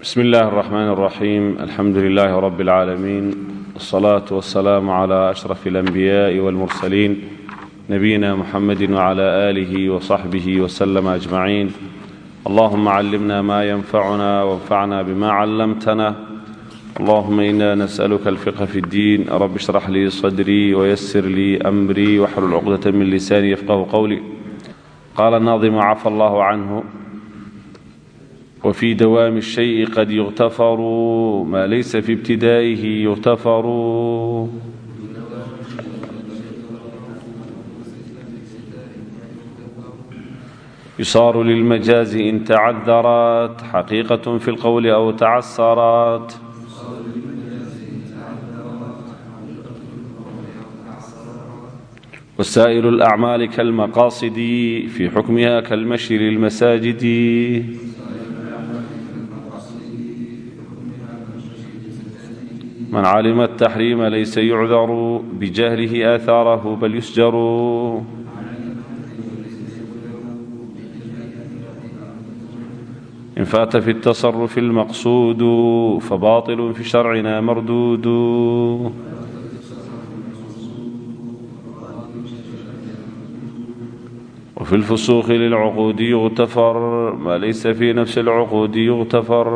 bsm اllah الرحmn الرaxيm alxamdu لlah rb العaalamiin والصlaaة والسlاam عlى أشرف الأنbiyاء والmurslيn nabiyina mxamedi وعlى آlih وصaxbih وslm أجmaعin allahuma climna ma ynfacuna وانfacna bma clamtna allahuma ina nasأlka اlfiqh fi اddin rb اshrax lii صdrي وysir lii أmrي wxlul cqdaة min lisani yfqh qwlي qala الnaظm cafى اllah cnه وفي دوام الشيء قد يغتفر ما ليس في ابتدائه يغتفر يصار للمجاز إن تعذرت حقيقة في القول أو تعسرت وسائر الأعمال كالمقاصد في حكمها كالمشي للمساجد man calima ataxriima laysa yucdaru bijahlihi aahaarahu bal yusjaru in faata fi اtasarufi اlmaqsuudu fabaطilu fi sharcina marduudu وفي الفسوq للcquudi يغتfr ma laysa fi nafsi الcquudi يغتfr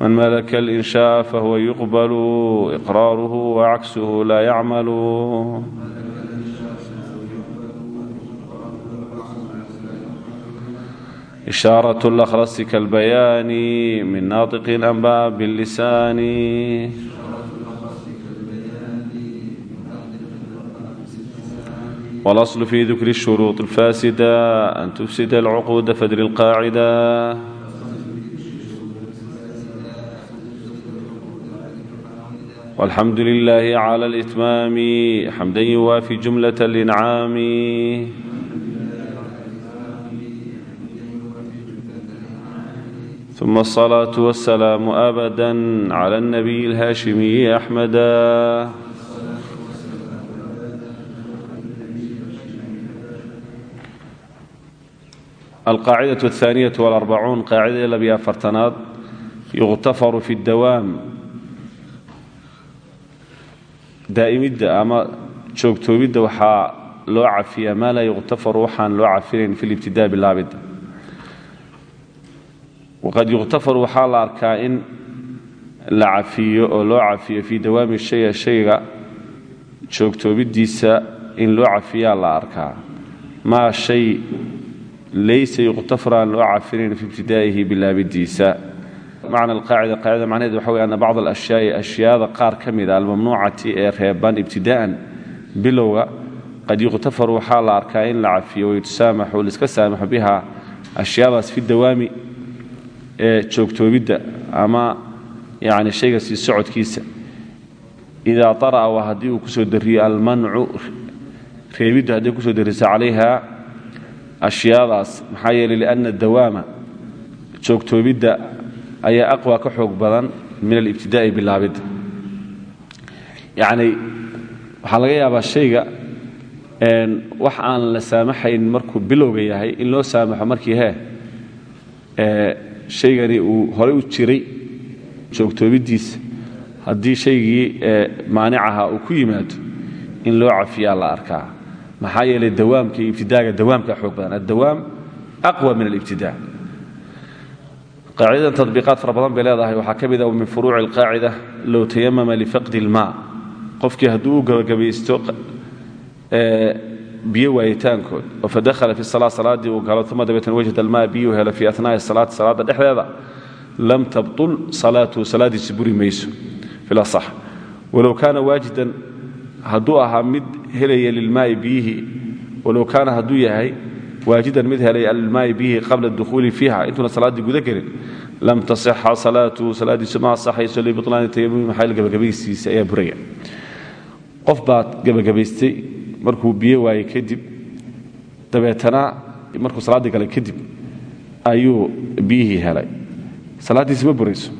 man malaka linshaa fahuwa yuqbalu iqraaruhu wacaksuhu laa yacmalu ishaarat lakhrasi kalbayaani min naatiqi anbaa bilisaani walaslu fi dikri shuruuط اlfaasida an tufsida alcuquuda fadri اlqaacida والحمد لله على الإتمام حمدا يوافي جملة الإنعام ثم الصلاة والسلام أبدا على النبي الهاشمي أحمدا القاعدة الثانية والأربعون قاعدة لبيا فرتناد يغتفر في الدوام daa'imidda ama joogtoobidda waxaa loo cafiyaa maa laa yuqtafaru waxaan loo cafinayn fi libtidaa bilaabidda waqad yuqtafaru waxaa la arkaa in la cafiyo oo loo cafiyo fii dawaami shaya shayga joogtoobidiisa in loo cafiyaa la arkaa. Maa shay laysa yuqtafar aan loo cafinayn fi ibtidaa'ihi bilaabidiisa macna alqaacida qaacidada macnaheed waxa wey ana bacd alashyaai ashyaada qaar ka mida almamnuucati ee reeban ibtidaa'an bilowga qad yuqtafaru waxaa la arkaa in la cafiyo wayutusaamaxu laiska saamaxo biha ashyaadaas fi dawaami ee joogtoobidda ama yani shayga sii socodkiisa. Idaa ara'a waa haddii uu ku soo dariyo almancu reebiddu hadday ku soo dariso ayaa aqwa ka xoog badan min alibtidaa'i bilaabidda yacni waxaa laga yaabaa shayga wax aan la saamaxayn markuu bilowga yahay in loo saamaxo markii hee shaygani uu horey u jiray joogtoobiddiisa haddii shaygii maanicaha uu ku yimaado in loo cafiyaa la arkaa. Maxaa yeelay dawaamka iyo ibtidaaga dawaamka xoog badan. Addawaam aqwa min alibtidaa qaacidadan tadbiiqaad fara bay leedahay. Waxaa ka mid a min furuuci alqaacida low tayamama lifaqdi ilmaa qofkii hadduu u gabagabaysto biyo waayitaankood oo fadakhala fi salaa salaaddii uu galo uma dabeetna wajada almaa biyuu helo fii anaa'i salaati salaadda dhexdeeda lam tabtul salaatuhu salaaddiisi buri mayso filasax walow kaana waajidan hadduu ahaa mid helaya lilmaa'i biyihii walow kaana hadduu yahay waajidan mid helay alilmaa'i bihi qabla dukhuuli fiiha. Intuuna salaaddii guda gelin. Lam tasixa salaatuhu salaaddiisu ma asaxayso libitlaani tayamumi maxayl gabagabaystiisa ayaa buraya. Qof baad gabagabaystay markuu biyo waayey kadib dabeetana markuu salaaddii galay kadib ayuu biyihii helay. Salaaddiisi ma burayso.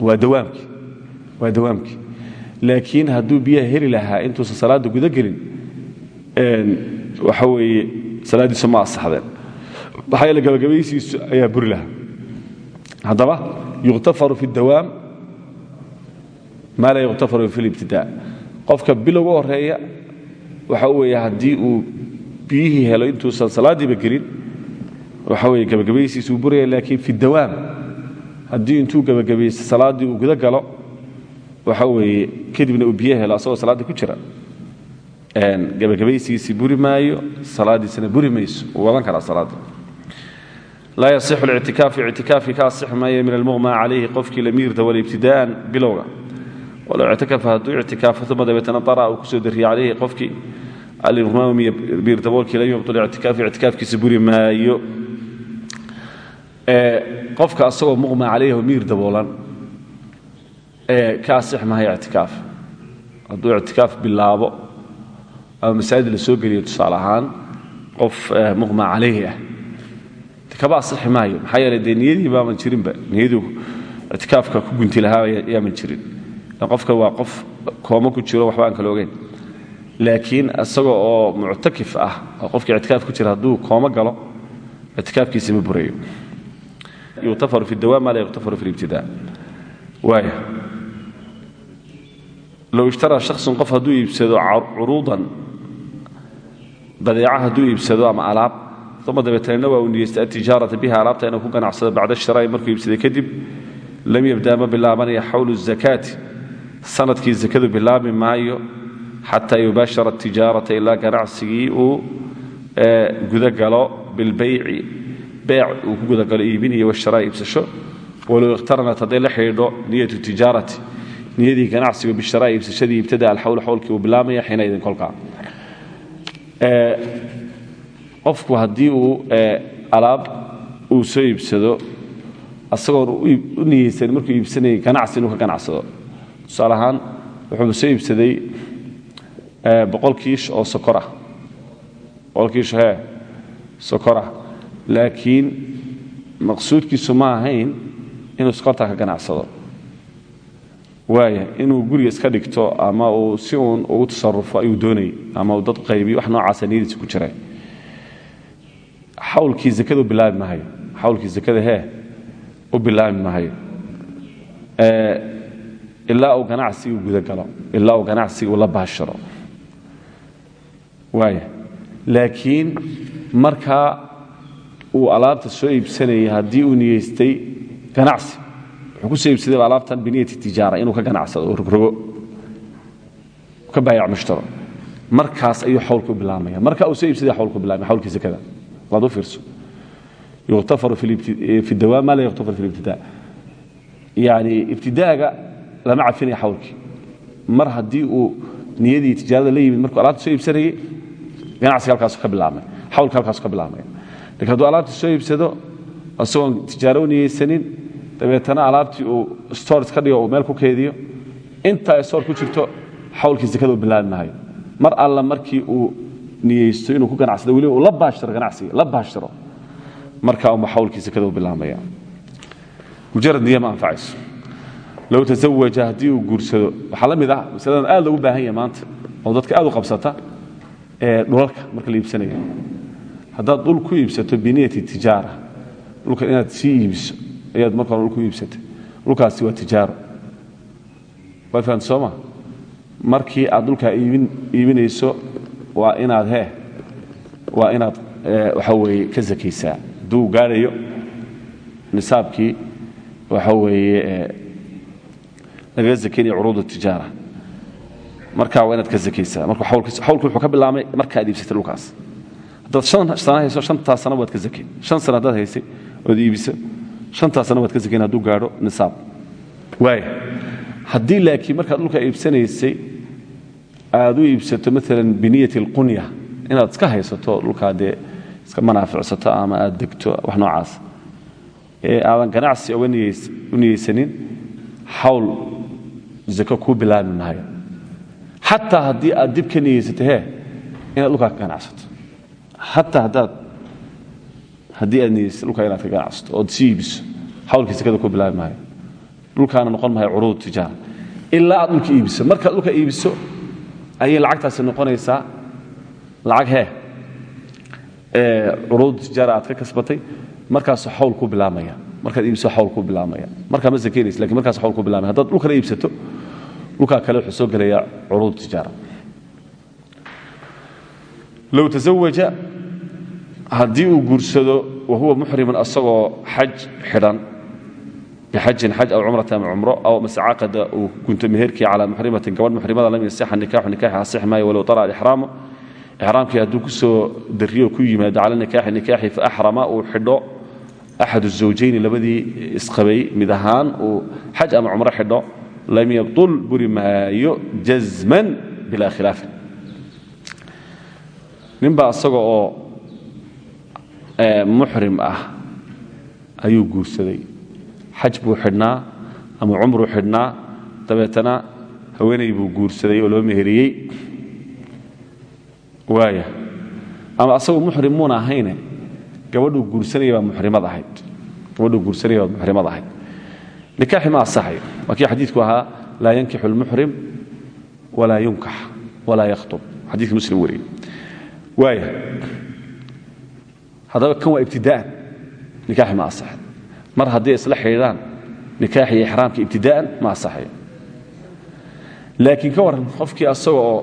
Waa dawaamkii waa dawaamkii. Laakiin hadduu biyaha heli lahaa intuusan salaadda guda gelin waxa weeye salaaddiisu ma asaxdeen maxaa yeele gabagabaysiisu ayaa buri lahaa. Haddaba yukhtafaru fi اdawaam maa laa yukhtafaru fi اlibtidaa qofka bilowga horreeya waxa weeye haddii uu biyihii helo intuusan salaaddiiba gelin waxa weye gabagabaysiisuu buraya laakiin fi dawaam. Haddii intuu gabagabaysto salaaddii uu guda galo waxa weeye kadibna uu biyo helo asagoo salaaddii ku jira gabagabaysigiisii buri maayo salaaddiisana buri mayso uu wadan karaa salaadda laa yasixu lictikaafu ictikaafki ka asix maayo min almuqma calayhi qofkii lamiirda wala ibtidaa'an bilowga. Walow ictikafa hadduu ictikaafo uma dabeetana dara uu ku soo dariye calayhi qofkii alirmaam miir daboolkii lam yubtul ictikaafu ictikaafkiisa buri maayo. Qofka asagoo muqma calayhi oo miir daboolan ka asix maayo ictikaaf hadduu ictikaaf bilaabo ama masaajid la soo geliyo tusaale ahaan qof muqma calayhi ah kaba asixi maayo maxaa yeele dee niyadii baaman jirinba niyaduu ictikaafka ku gunti lahaa yaaman jirin qofka waa qof kooma ku jiro waxba aan kala ogeyn laakiin isaga oo muctakif ah oo qofkii ictikaaf ku jira hadduu kooma galo ictikaafkiisa ma burayo yukhtafaru fi dawaam maa laa fi libtidaa waaya low ishtaraa shaksun qof hadduu iibsado curuudan badeeca hadduu iibsado ama alaab uma dabeetana waa uu atijaarata biha alaabta inuu ku ganacsado bacda shiraa'i markuu iibsaday kadib lam yabda ma bilaabanaya xawlu zakaati sannadkii zakadu bilaabi maayo xataa yubaashara atijaarata ilaa ganacsigii uu gudagalo bilbayci beec uu ku gudagalo iibin iyo washaraa iibsasho. Walow ikhtaranat hadday la xidhiidho niyatu tijaarati niyadii ganacsigu bisharaa iibsashadii ibtada alxawl xawlkii uu bilaabmaya xiina idin kolkaa qofku haddii uu alaab uu soo iibsado asagoon u niyeysan markuu iibsanayay ganacsi inuu ka ganacsado. Tusaale ahaan wuxuu soo iibsaday boqol kiish oo sokorah boqol kiish hee sokorah laakiin maqsuudkiisu ma ahayn inuu sokortaa ka ganacsado waaya inuu guriga iska dhigto ama uu si uun ugu tasarufo ayuu doonayay ama uu dad qaybiyo wax noocaasa niyadiisa ku jira xawlkii zakadu bilaabi mahayo xawlkii zakada hee u bilaabi mahayo ilaa uu ganacsigii gudagalo. Ilaa uu ganacsigii ula baashiro. Waaya laakiin markaa uu alaabta soo iibsanayay haddii uu niyeystay ganacsi wuxuu ku alaabtan biniyati tijaara inuu ka ganacsado oo rogrogo ka baayac mushtaro. Markaas ayuu xawlku bilaabmaya. Marka uu soo xawlku bilaabmaya xawlkii zakada. Waad u fiirso. Yukhtafaru fi dawaam maa laa yukhtafaru fi libtidaa yani ibtidaaga lama cafinaya xawlkii mar haddii uu niyadii tijaarada la yimid markuu alaabta soo iibsanayay ganacsiga halkaasu ka bilaabmay xawlka halkaasu ka bilaabmaya. Lakin hadduu alaabta soo iibsado isagoon tijaaro niyeysanin dabeetana alaabtii uu stores ka dhigo meel ku keediyo inta store ku jirto xawlkii bilaabi maayo mar alla markii uu niyeysto inuu ku ganacsado weliba uu la baashiro ganacsiga la baashiro markaa uma xawlkii zakada uu bilaabmaya mujarad niya ma anfacayso low uu guursado waxaa la mid ah masaladan aad loogu baahan yahay maanta oo dadka aad u qabsata ee dhulalka marka la iibsanayo. Haddaad dhul ku iibsato biniyati tijaara dhulka inaad sii iibiso ayaad marka hore iibsatay. Dhulkaasi waa tijaaro. Waa fahamta sooma markii aad dhulkaa iibinayso waa inaad he waa inaad waxa weeye ka zakaysaa. Hadduu gaadhayo nisaabkii waxa weeye lagaga zakaynaya curuud tijaara. Markaa waa inaad ka zakaysaa. Marka xawlku wuxuu ka bilaabmay markaad iibsatay dhulkaas. Haddaad shan sana hayso shantaa sana waad ka zakayn shan sana haddaad haysay ood iibiso shantaa sana waad ka zakayn hadduu gaadho nisaab. Waaya haddii laakiin markaad dhulka iibsanaysay aad u iibsato maalan biniyati alqunya inaad iska haysato dhulkaa dee iska manaaficsato ama aad degto wax noocaas ee aadan ganacsi uga u niyeysanin xawl zako kuu bilaabi maayo. Xataa haddii aad dib ka niyeysato hee inaad dhulkaa ka ganacsato. Xataa haddaad haddii aad niyeysato dhulkaa inaad ka ganacsato ood sii iibiso xawlkii kuu bilaabi dhulkaana noqon maayo curuud tijaara ilaa aad dhulka iibiso. Markaad dhulka iibiso ayay lacagtaasi noqonaysaa lacag hee. Curuud tijaara aad ka kasbatay markaasu xawl ku bilaamaya markaad iibso xawl ku bilaamaya markaa ma sakeynaysa laakiin markaas xawl ku bilaamaya haddaad dhulkala iibsato dhulkaa kale wuxuu soo gelaya curuud tijaara low tasawaja haddii uu guursado wahuwa muxriman asagoo xaj xidhan. Bixajin xaj aw cumrata ama cumro aw mase caqada uu gunto meherkii calaa muxrimatin gabadh muxrimada lam yasixa nikaaxu nikaaxi asix maayo walow tara alixraamu ixraamkii hadduu ku soo dariyo ku yimaado cala nikaaxi nikaaxi fa axrama uu xidho axad zawjayni labadii isqabay mid ahaan uu ama cumro xidho lam yabtul buri maayo jazman bilaa khilaafin ninbaa isaga muxrim ah ayuu guursaday. Xaj buu xidhnaa ama cumruu xidhnaa. Dabeetana haweenay buu guursaday oo loo meheriyey. Waaya. Ama asagoo muxrim muuna ahayne gabadhuu guursanaya baa muxrimad ahayd. Gabadhuu guursanaya baa muxrimad ahayd. Nikaaxi ma asaxayo waa kii xadiidku ahaa laa yankixu lmuxrim walaa yunkax walaa yakhtub xadiidka muslim wariyey waaya haddaba kan waa ibtidaa'an nikaaxi ma asaxay mar hadday isla xidhiidhaan nikaaxi iyo ixraamka ibtidaa'an ma asaxayo laakiin ka qofkii asaga oo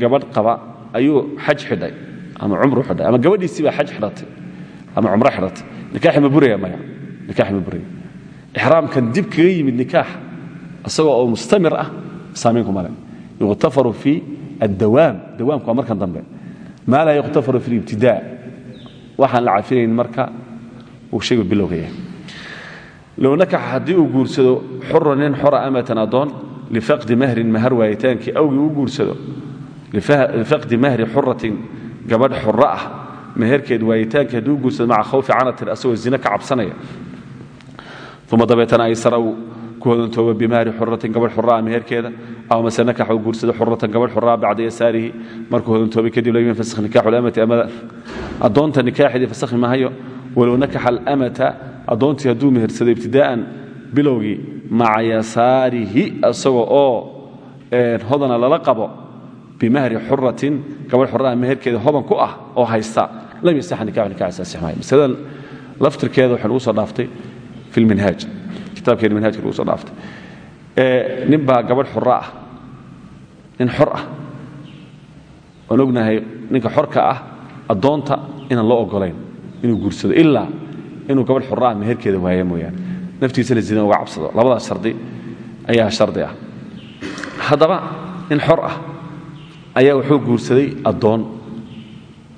gabadh qaba ayuu xaj xidhay ama cumru xidhay ama gabadhiisii baa xaj xidhatay ama cumro xidhatay. Nikaaxi ma buraya maya. Nikaaxi ma buraya ixraamkan dib kaga yimid nikaax isagoo oo mustamir ah saamaynku male yukhtafaru fi addawaam. Dawaamku waa markan dambe maa laa yukhtafaru fi libtidaa waxaan la cafinayn marka uu shaygu bilowga yahay. Low nakaxa haddii uu guursado xura nin xora amatan addoon lifaqdi mahrin mahar waayitaankii awgii u guursado lifaqdi mahri xuratin gabadh xuro ah meherkeed waayitaankii haddii u guursado maca khawfi canatin asagoo ka cabsanaya uu ku hodantooba bimahri xuratin gabadh xuraa meherkeeda aw mase nakaxa uu guursado xuratan gabadh xuraa bacda yasaarihi markuu hodantoobay kadib lam yanfasakh nikaaxu lamati amada addoonta nikaaxeedii fasakhi mahayo walow nakaxa alamata addoontii hadduu mehersado ibtidaa'an bilowgii maca yasaarihi asagoo oo hodana lala qabo bimahri xuratin gabadh xuraa meherkeeda hodan ku ah oo haysta lam yasaxa nikaxu nikaxaas asix maayo masaladan laftirkeeda waxay lagu soo dhaaftay fi lminhaaj kitaabkeena minhajka lagu soo dhaaftay. Nin baa gabadh xura ah. Nin xor ah. Oon ognahay ninka xorka ah addoonta inaan loo ogolayn inuu guursado ilaa inuu gabadh xura ah meherkeeda waaya mooyaane. Naftiisana zina uga cabsado. Labadaas shardi ayaa shardi ah. Haddaba nin xor ah ayaa wuxuu guursaday addoon.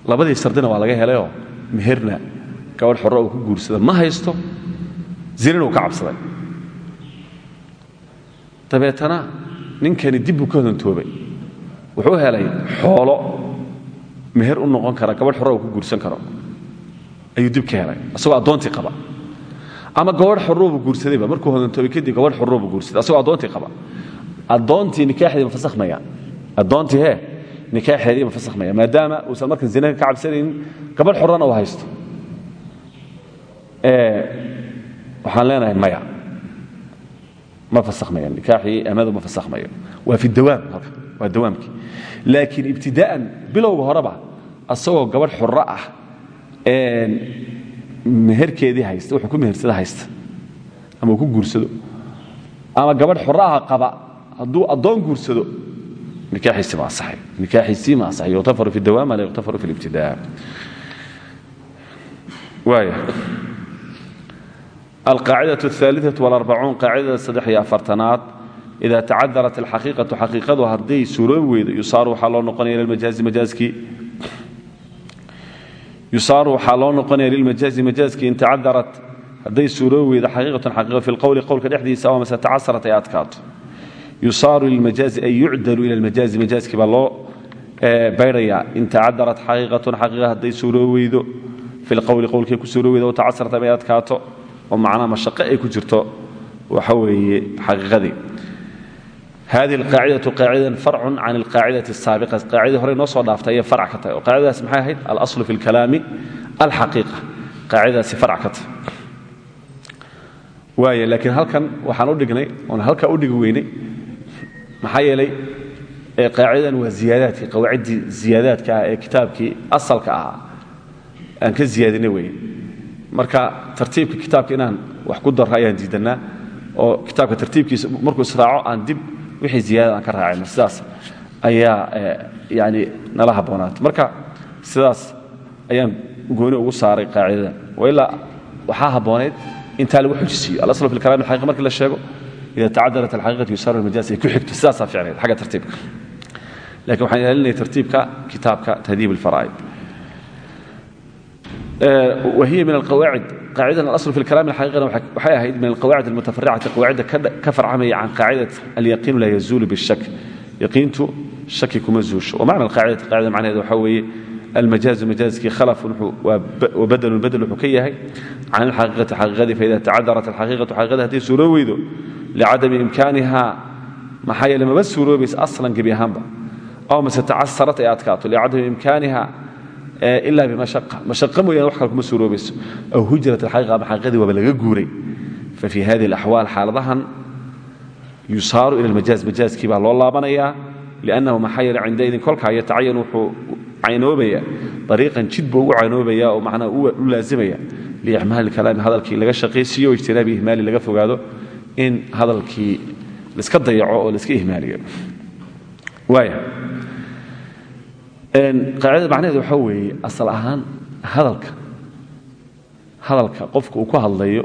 Labadii shardina waa laga helayoo meherna gabadh xorra uu ku guursada ma haysto zinana uu ka cabsaday dabeetana ninkani dib buu ka hodantoobay wuxuu helay xoolo meher u noqon kara gabadh xorra uu ku guursan karo. Ayuu dib ka helay asagoo addoontii qaba. Ama gabadh xorruubu guursadayba markuu hodantoobay kadib gabadh xorruubu guursaday asagoo addoontii qaba. Addoontii nikaaxeedii ma fasakhmaya. Addoontii hee nikaaxeedii ma fasakhmaya maadaama uusan markan zina ka cabsanaynin gabadh xorrana uu haysto. Waxaan leenahay maya ma fasakhmaya nikaaxii amadu ma fasakhmayo waa fi dawaam halka waa dawaamkii laakiin ibtidaa'an bilowga horeba asagoo gabadh xorro ah meherkeedii haysta wuxuu ku mehersada haysta ama uu ku guursado ama gabadh xorro ah qaba hadduu addoon guursado nikaaxiisii ma asaxay nikaaxiisii ma asaxay yuqtafaru fi alqaacida aaliau alarbacuun qaacidada saddex iyo afartanaad idaa tacadarat alxaqiiqatu xaqiiqadu hadday suuroobi weydo yusaaru waxaa loo noqonaya lilmajaazi majaaskii in tacadarat hadday suuroobi weydo xaqiiqatan xaqiiqa fi lqowli qowlka dhexdiisa amase tacasarat ay adkaato yusaaru lilmajaazi ay yucdalu ila almajaazi majaaskii baa loo baydrayaa in tacadarat xaqiiqatun xaqiiqa hadday suuroobi weydo fi lqowli qowlkay ku suuroobi weydo tacasarat ay adkaato oo macnaha mashaqe ay ku jirto waxa weeye xaqiiqadii. Hadihi alqaacidatu qaacidadan farcun can alqaacidati asaabiqa qaacidadii hore noo soo dhaaftay ayay farc ka tahay oo qaacidadaas maxay ahayd? Alaslu fi lkalaami alxaqiiqa. Qaacidadaasi farc ka tahay. Waaya laakiin halkan waxaan u dhignay oon halkaa u dhigi weynay maxaa yeelay qaacidadan waa ziyaadaadkii qawaaciddii ziyaadaadka ah ee kitaabkii asalka ahaa. Aan ka ziyaadina weye marka tartiibka kitaabka inaan wax ku darro ayaan diidannaa oo kitaabka tartiibkiisa markuu israaco aan dib wixii ziyaadada aan ka raacayno sidaas ayaa yani nala habboonaata marka sidaas ayaan gooni ugu saaray qaacidadan wailaa waxaa habboonayd intaa lagu xujisiiyo alasl fi lkalam alxaqiqa markii la sheego ida tacadarat alxaqiiqatu yusaaru almajaaz ay ku xigto sidaasaa ficnayd xagga tartiibka. Lakin waxaan ilaalinaya tartiibka kitaabka tahdiib alfaraa'id wahiya min alqawaacid qaacidan alasl fi lkalam alxaqiiqana waxay ahayd min alqawaacid almutafaricati qawaacidda ka farcamaya can qaacidat alyaqiinu laa yazuulu bishak yaqiintu shaki kuma zuusho. Wamacna alqaacidati? Qaacida macnaheeda waxaa weeye almajaazu majaazkii khalafun wabadlun badel wuxuu ka yahay. Can alxaqiiqati xaqiiqadii faida tacadarat alxaqiiqatu xaqiiqada hadday suuroo weydo licadami imkaaniha maxaa yeele maba suuroobaysa aslan gebi ahaanba. Aw mase tacasarat ay adkaato licadami imkaaniha ila bimashaqa mashaqa mooyaane wax kale kuma suuroobayso. Aw hujrat alxaqiiqa ama xaqiiqadii waaba laga guuray. Fafi hadihi alaxwaal xaaladahan yusaaru ila almajaaz. Majaazkii baa loo laabanayaa liannahu maxaa yeele cindaidin kolkaa yatacayan wuxuu caynoobaya ariiqan jid ugu caynoobaya oo macnaa u laazimaya. Liicmaali kalaami hadalkii laga shaqaysiiyo ijtinaabi ihmaali laga fogaado in hadalkii laiska dayaco oo laiska ihmaaliyo. Waaya qaacidada macnaheed waxaa weeye asal ahaan hadalka. Hadalka qofka uu ku hadlayo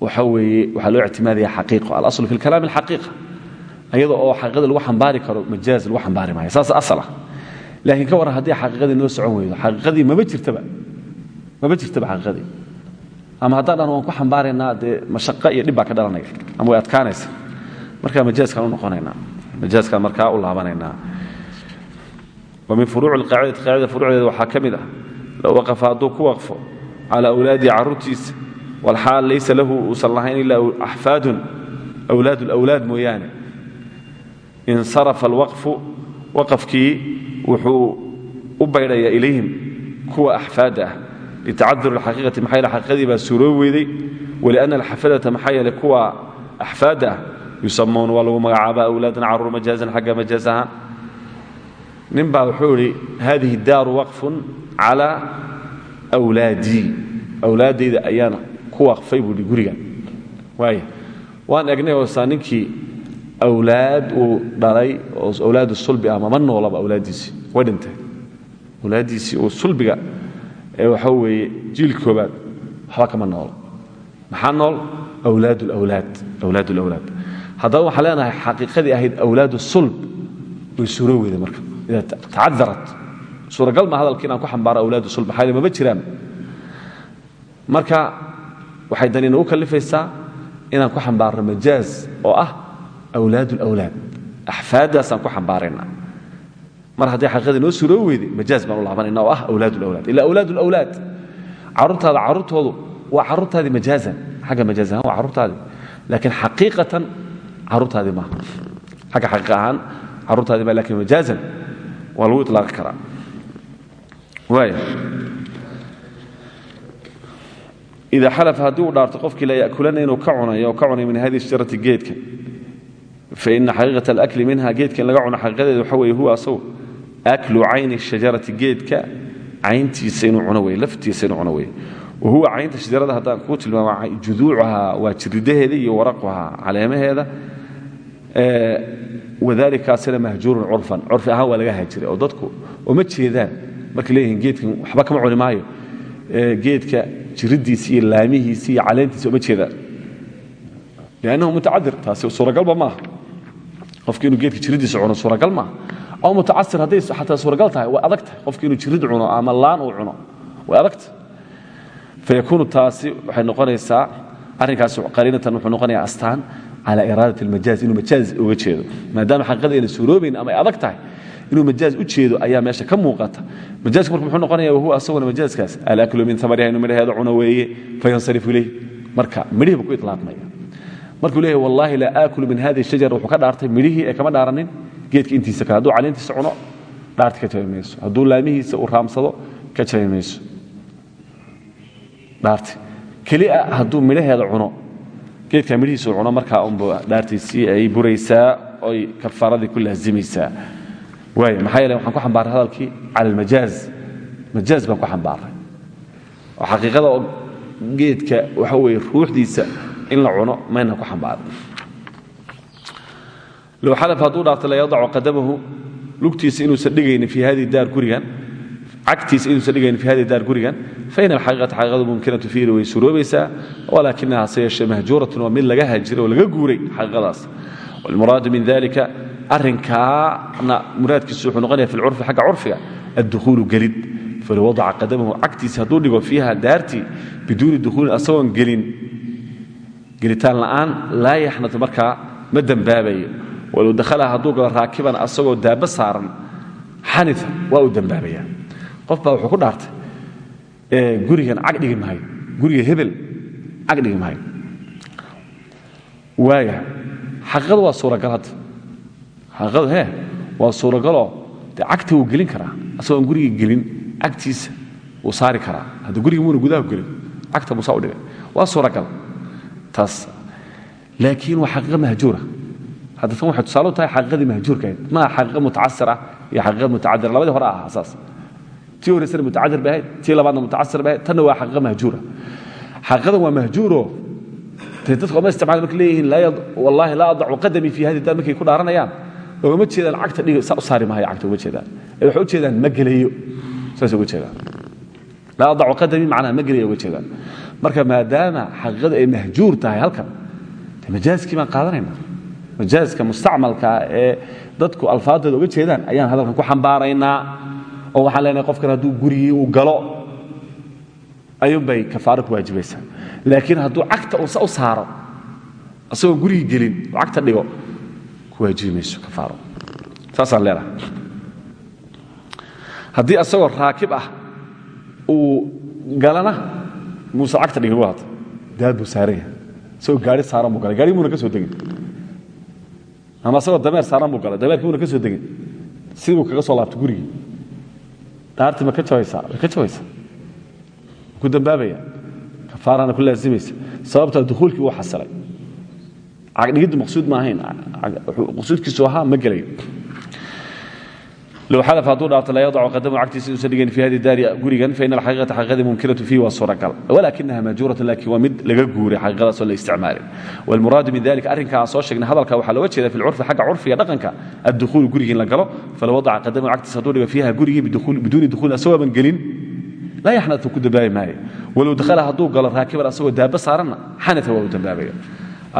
waxaa weeye waxaa loo ictimaadaya xaqiiqo alaslu fi lkalaami alxaqiiqa. Ayada oo xaqiiqada lagu xambaari karo majaaz lagu xambaari maayo. Saas asal ah. Laakiin ka warran haddii xaqiiqadii noo socon weydo xaqiiqadii maba jirtaba. Maba jirtaba xaqiiqadii. Ama haddaan dhan ku xambaaraynaa dee mashaqo iyo dhib baa ka dhalanaya. Ama way adkaanaysa. Markaa majaaskaan u noqonaynaa. Majaaskaan markaa u laabanaynaa min furuuci alqaacidati qaacidada furuucdeeda waxaa ka mid waqafa hadduu ku waqfo calaa awlaadihi carruurtiisa walxaal laysa lahu uusan lahayn ilaa axfaadun awlaad lawlaad mooyaane insarafa alwaqfu waqafkii wuxuu u ilayhim kuwa axfaadda ah litacadur alxaqiiqati maxaa yeele xaqiiqadii baa suuroo weyday walianna alxafadata maxaa kuwa axfaadda ah yusamuuna waa lagu magacaabaa awlaadan carruur majaazan nin baa wuxuu idhi hadihi daaru waqfun calaa wlaadii awlaaddayda ayaan ku waqfay buu gurigan. Waaya waan egnay oo saa ninkii awlaad uu dhalay oo awlaadu sulbi ah mama noolaba awlaaddiisii way dhinteen awlaaddiisii sulbiga ee waxaa weeye jiil koobaad waxba kama noolo maxaa nool? Awlaad lawlaad awlaad. Lawlaad haddaba waxaan leenahay ahayd awlaad sulb way suuroo weyday marka ida tacadarat suuragal ma hadalka inaan ku xambaaro awlaadu sulb maxaa maba jiraan marka waxay dani nagu kallifaysaa inaan ku xambaarno majaaz oo ah awlaad lawlaad axfaaddaasaan ku xambaaraynaa mar haddii xaqiiqadii noo suuroo weyday majaaz baan u laabanayna oo ah awlaad lawlaad ila awlaad lawlaad carruurtaada carruurtoodu waa carruurtaadii majaazan xagga majaaz ahaan waa carruurtaadii laakiin xaqiiqatan carruurtaadii maaha xagga xaqiiq ahaan carruurtaadii maa laakiin majaazan waa lagu ilaaqi karaa. Ida xalafa haddii uu dhaarto la yakulana inuu ka cunayo ka cunay min hadihi shajarati geedkan faina xaqiiqata alakli minha geedkan laga cuno xaqiiqadeeda waxa weye huwa asagu aklu cayni shajarati geedka cayntiisa inuu cuno weye laftiisa inuu wa huwa caynta shajarada haddaan kuu tilmaama juduucaha waa jiridaheeda iyo waraquha caleemaheeda wadalikaasina mahjuurun curfan curfi ahaan waa laga haajiray oo dadku uma jeedaan. Markay leeyihiin geedkan waxba kama cuni maayo. Geedka jiridiisi iyo laamihiisi iyo caleentiisi uma jeedaan. Liannahu mutacadir taasi suuragalba maaha. Qofki inuu geedka jiridiisa cuno suuragal maaha. Aw mutacasir hadday xataa suuragal tahay way adag tahay. Jirid cuno ama laan uu cuno way adagtahay fayakuunu taasi waxay noqonaysaa arrinkaasi qariinatan wuxuu noqonayaa astaan cala iraadat almajaaz inuu majaaz uga jeedo maadaama xaqiiqada ayna suuroobayn ama adag tahay inuu majaaz u jeedo ayaa meesha ka muuqata majaazku marka muxuu noqonaya wahuwa asaguna majaazkaas alaklu min amariha inuu midhaheeda cuno weeye fayansarifu ilayh marka midhihi ku itlaaqmaya markuu leeyahy wallahi laa aakulu min hadihi shajar wuxuu ka dhaartay midhihii ee kama dhaaranin geedka intiisa kale hadduu caleentiisa cuno dhaarti ka jabi mayso laamihiisa uu raamsado ka jabi dhaarti kelia hadduu midhaheeda cuno geedka midhihiisa uu cuno markaa unba dhaartiisii ay buraysaa oy kafaaradii ku laazimaysaa waay maxaa yeele waxaan ku xambaaray hadalkii cala almajaaz. Majaaz baan ku xambaaray oo xaqiiqada oo geedka waxa weeye ruuxdiisa in la cuno mayna ku xambaarin low xalaf hadduu dhaarto la yadacu qadamahu lugtiisa inuusan dhigaynin fii hadihi daar gurigan cagtiisa inuusan dhigaynin fi hadihi daar gurigan fain alxaqiiqata xaqiiqadu mumkinatu fiihi way suroobaysaa walaakinaha se yeeshee mahjuuratun waa laga hajiray oo laga guuray xaqiiqadaas. Walmuraadu min dalika arrinkaana muraadkiisu wuxuu noqonaya fi lcurfi xagga curfiga adduhuulu gelid. Falow wadaca qadamahu cagtiisa hadduu dhigo fiiha daartii biduuni dukhuulin asagoon gelin. Gelitaan la'aan laa yaxnatu markaa ma dembaabayo walow dakhalaha hadduu raakiban asagoo daaba saaran xanita waa uu dembaabaya qof baa wuxuu ku dhaartay gurigan cag dhigi mahayo guriga hebel cag dhigi waaya xaqiiqadu waa suuragal hadda. Hee waa suuragaloo dee gelin karaa asagoon guriga gelin cagtiisa wuu saari karaa. Hadda guriga muuna gudaha gelin cagta muusaa u dhigay. Waa suuragal. Taas laakiin waa xaqiiqa mahjuura. Hadda tan waxay tusaale tahay xaqiiqadii mahjuurka ahayd maa xaqiiqa mutacasir ah iyo xaqiiqa mutacadira labadii hore ah saas tii horeysana mutacadir bay ahayd tii labaadna mutacasir bay ahayd tanna waa xaqiiqa mahjuura. Xaqiiqadan waa mahjuuro. Dee dadka oma isticmaal markay leeyihiin wallaahi laa adacu qadamii fi hadi daar markay ku dhaaranayaan. Ogama jeedaan cagta dhiga saa u saari maayo cagta uga jeedaan. Ee waxay u jeedaan ma gelayo saas uga jeedaan. Laa adacu qadamii macnaha ma gelayo uga jeedaan. Marka maadaama xaqiiqadu ay mahjuur tahay halkan de majaaskii baan qaadanaynaa majaaska mustacmalka ee dadku alfaadooda uga jeedaan ayaan hadalkan ku xambaaraynaa oo waxaan leenahay qofkan hadduu gurigii uu galo ayuunbay kafaaro ku waajibaysaa laakiin hadduu cagta uusa u saaro asagoo gurigii gelin oo dhigo ku waajibi mayso kafaaro. Saasaan leenahay haddii raakib ah uu galana muuse cagta dhigin u hata buu saaran yahay. Gaari saaran buu galay. Gaarigi muuna ka soo degin. Ama asagoo dameer saaran buu galay. Dameerkii muuna ka soo degin. Sidii buu kaga soo laabtay gurigii dhaartii ma ka jabaysaa way ka jabaysaa ku dambaabaya kafaarana ku laazimaysa sababtaa dukhuulkii wuu xasilay. Cagdhigiddu maqsuud ma ahayn maqsuudkiisu ahaa ma gelayo low xalaf hadduu dhaarto laa yadacu qadamu cagtiisa inuusan dhigayn fi hadi daari gurigan faina alxaqiiqata xaqiiqadii mumkinatu fiihi waa suuragal walakinaha maajuuratun laakiin waa mid laga guuray xaqiiqadaasoo la isticmaalay walmuraadu min dalika arrinka aan soo sheegnay hadalka waxaa looga jeeda fi lcurfi xagga curfiga dhaqanka adduhuulu gurigii in la galo falow wadaca qadamu cagtiisa hadduu dhigo fiiha gurigii biduuni dukhuulin asagooban gelin laa yaxnatu ku dambaabi maayo walow dakhala hadduu galo raakiban asagoo daaba saaranna xanata waa uu dambaabaya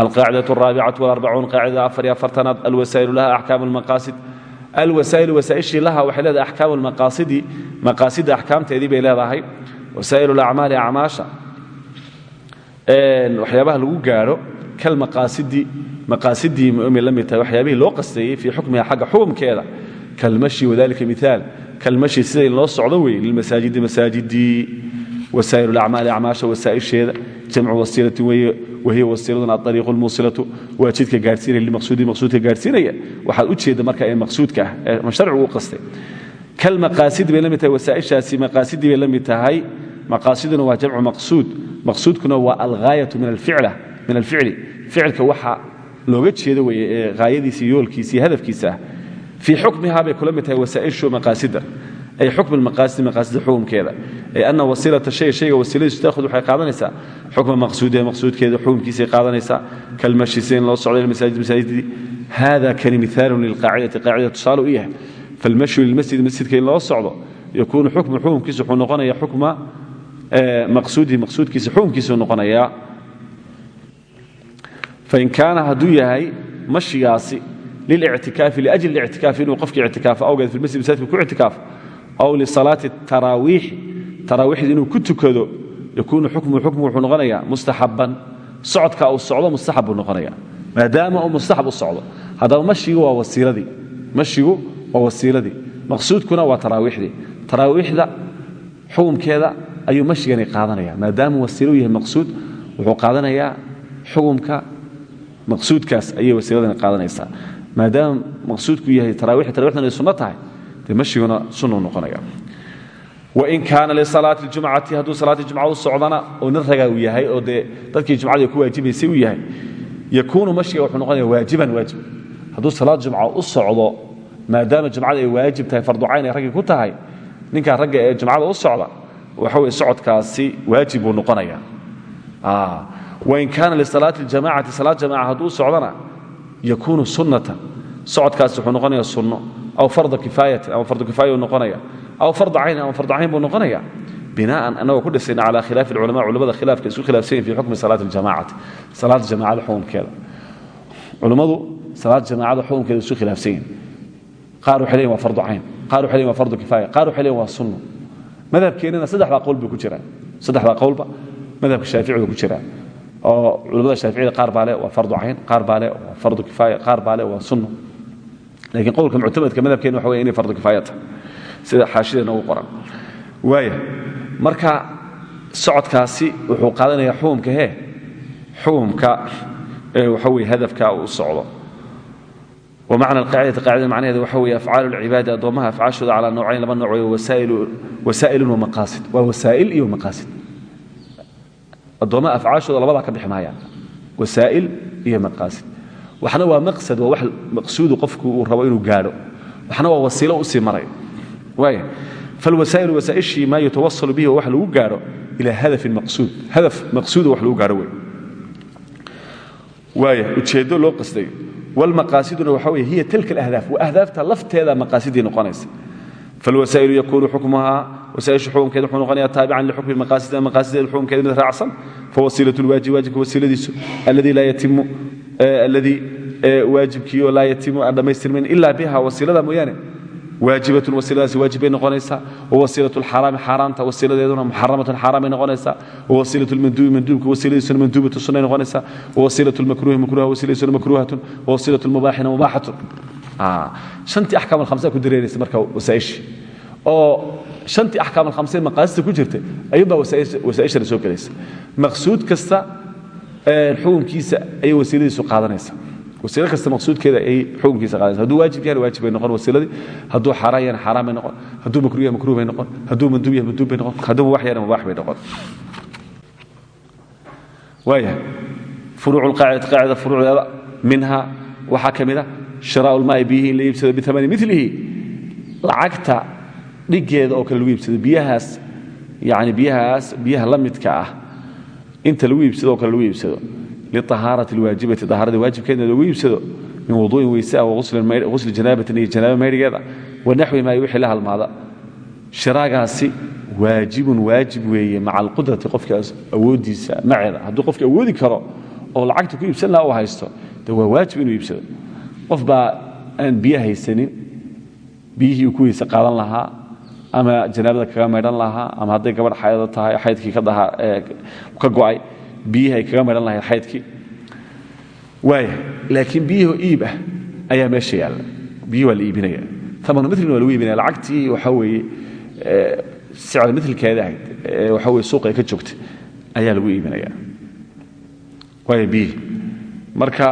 alqaacidatu alraabicatu walarbacuun qaacida afar iyo afartanaad alwasaa'ilu laha axkaamu lmaqaasid alwasaa'il wasaaishii laha waxay leedahay axkaamu lmaqaasidi maqaasida axkaamteedii bay leedahay. Wasaa'il alacmaali acmaasha. Waxyaabaha lagu gaadho kalmaqaasidi maqaasidii may la mid tahay waxyaabihii loo qasteeyey fii xukmiha xagga xukumkeeda. Kalmashi wadalika miaal kalmashi sida in loo socdo wey lilmasaajidi masaajidii wasaa'il alacmaali acmaasha wasaa'isheeda jamcu wasiilatin weeye wahiya wasiiladuna aariiqu lmuusilatu waa jidka gaadhsiinaya limaqsuudi maqsuudka gaadhsiinaya waxaad u jeeda marka ee maqsuudka ah ee sharcigu u qastay bay la mid tahay bay la mid waa jamcu maqsuud maqsuudkuna waa alghaayatu min alficli ficilka waxa looga jeedo weye ee yoolkiisa hadafkiisa ah fii bay kula mid tahay ay xukm maqaasidi maqaasida xukumkeeda ay ana wasiilata shay shayga wasiiladiisu taakhud waxay qaadanaysaa xukma maqsuudiha maqsuudkeeda xukumkiisay qaadanaysaa kalmashi sida in loo socdo masaajid masaajidii hada kani mihaalun lilqaacidati qaacida tusaale u yahay falmashyu lilmasjid masjidka in loo socdo yakuunu xukmu xukumkiisa wuxuu noqonayaa xukma maqsuudihi maqsuudkiisa xukumkiisuu noqonayaa fain kaana hadduu yahay mashigaasi lilictikaafi liajli lictikaafi inuu qofkii ictikaafo awgeed fi masjid masaajidka ku ictikaafo aw lisalaati taraawiixi taraawiixda inuu ku tukado yakuunu xukmuhu xukmu wuxuu noqonayaa mustaxaban socodka uu socdo mustaxab buu noqonaya maadaama uu mustaxab u socdo haddaba mashigu waa wasiiladii. Mashigu waa wasiiladii. Maqsuudkuna waa taraawiixdii taraawiixda xukumkeeda ayuu mashigani qaadanaya maadaama wasiilo u yahay maqsuud wuxuu qaadanayaa xukumka maqsuudkaas ayay wasiiladani qaadanaysaa. Maadaama maqsuudku yahay tarawix tarawixdan ay tahay mashiguna sunnu noqonaya wain kaana lisalaati ljumcati hadduu salaatii jumca u socdana oo nin ragaa uu yahay oo dee dadkii jumcadii ku waajibaysay uu yahay yakuunu mashiga wuxuu noqonaya waajiban waajib. Hadduu salaad jumca u socdo maadaama jumcada ay waajib tahay farducayn ay raggii ku tahay ninkaa ragga ee jumcada u waxa weye socodkaasi waajib buu noqonaya wain kaana lisalaati اljamacati salaad jamaca hadduu socdona yakuunu sunnatan. Socodkaasi wuxuu noqonaya sunno aw farda kifaayatin ama fardu kifaaya noqonaya. Aw farda caynin ama fardu cayn buu binaan anagoo ku dhisayna calaa khilaafi اlculama culamada khilaafka isu khilaafsanyin fi xukmi salaati اljamacati salaada jamacada xukunkeeda. Culummadu salaad jamaacada xukunkeeda isu khilaafsan yihiin qaar waxay leeyihiin waa fardu cayn qaar waxay leeyihiin waa fardu kifaaya qaar waxay leeyihiin waa sunno madhabkeennina saddexdaa qowl bay ku jiraan saddexdaa qowlba madhabka shaaficiga ku jiraa oo culamada shaaficiyada qaar baa le waa fardu cayn qaar baa le waa fardu kifaaya qaar baa le waa sunno laakiin qowlka muctamadka madhabkeenna waxa wey inay fardu kifaaya tahay sida xaashideena ugu qoran. Waaya marka socodkaasi wuxuu qaadanayaa xukumka hee xukumka waxa weye hadafka uu socdo. Wamacna alqaacidati qaacidada macnaheeda waxa weeye afcaalu lcibaadi addoommaha afcaashooda calaa noocayn laba nooc weeye wasaa'ilun wa maqaasid. Waa wasaa'il iyo maqaasid. Addoommaha afcaashooda labadaa ka bixi maayaan wasaa'il iyo maqaasid waxna waa maqsad waa wax maqsuudu qofku uu rabo inuu gaadho. Waxna waa wasiilo u sii marayo waaya falwasaa'ilu wasaa'ishii maa yutawasalu bihi waa wax lagu gaadho ilaa hadafin maqsuud. Hadaf maqsuuda wax lagu gaadho wey. Waaya ujeeddo loo qasday walmaqaasiduna waxa weye hiya tilka alahdaaf. Waa ahdaafta lafteeda maqaasidii noqonaysa. Falwasaa'ilu yakuunu xukmuhaa wasaaisha xukunkeeda wuxuu noqonaya taabican lixukmi maqaasida maqaasideeda xukunkeeda mid raacsan fawasiilatu lwaajib waajibka wasiiladiisu alladii laa yatimu alladii waajibkii oo laa yatimu aan dhammaystirmayn ilaa biha wasiilada mooyaane. Waajibatun wasiiladaasi waajib bay noqonaysaa wawasiilatu lxaaraami xaaraamta wasiiladeeduna muxaramatun xaaraam bay noqonaysaa wawasiilatu lmanduubi manduubka wasiiladiisuna manduubatu sunnay noqonaysaa wawasiilatu lmakruuhi makruuha wasiiladiisuna makruuhatun wawasiilatu lmubaaxina mubaaxatun. Shantii axkaam alkhamsa ku dareeraysa marka wasaa'ishii oo shantii axkaam alkhamsa maqaasista ku jirta ayuunbaa wasaa'ishana soo gelaysa. Maqsuud kasta xukunkiisa ayay wasiiladiisu qaadanaysa wasiilo kasta maqsuudkeeda ay xukunkiisa qaadaysa hadduu waajib yahay waajib bay noqon wasiiladii. Hadduu xaaraan yahana xaaraan bay noqon. Hadduu makruh yahay makruh bay noqon. Hadduu manduub yahay manduub bay noqon. Hadduu mubaax yahana mubaax bay noqon. Waayahay. Furuucu lqaacida qaacida furuucdeeda minha waxaa ka mid a shiraa'u lmaa'i biyihi in la iibsado lacagta dhiggeeda oo kale lagu iibsado. Biyahaas yani biyahaas biyaha la ah inta lagu iibsado oo kale lagu iibsado. Liahaarati alwaajibati ahaaradii waajibkeedna lagu iibsado min wuduu'in weyse ah waqusli janaabatin iyo janaaba mayrigeeda wanaxwi maayo wixii la halmaada shiraagaasi waajibun waajib weeye maca alqudrati qofka awooddiisa maceeda. Hadduu qofka awoodi karo oo lacagta ku iibsan laha u haysto waajib inuu iibsado. Qof aan biyo haysanin ku weyse qaadan lahaa ama janaabada kaga maydhan lahaa ama hadday gabadh xayado tahay xaydkii ka go'ay biyihii ay kaga maydhan lahayd xaydkii. Waaya laakiin biyihoo iib ah ayaa meesha yaalla. Biyihi waa iibinaya. Amanu milina waa iibinaya. Lacagtii waxaa weeye sicr milkeeda ee waxa weye suuqa ay ka joogtay ayaa lagu iibinaya. Waaya biyihii. Marka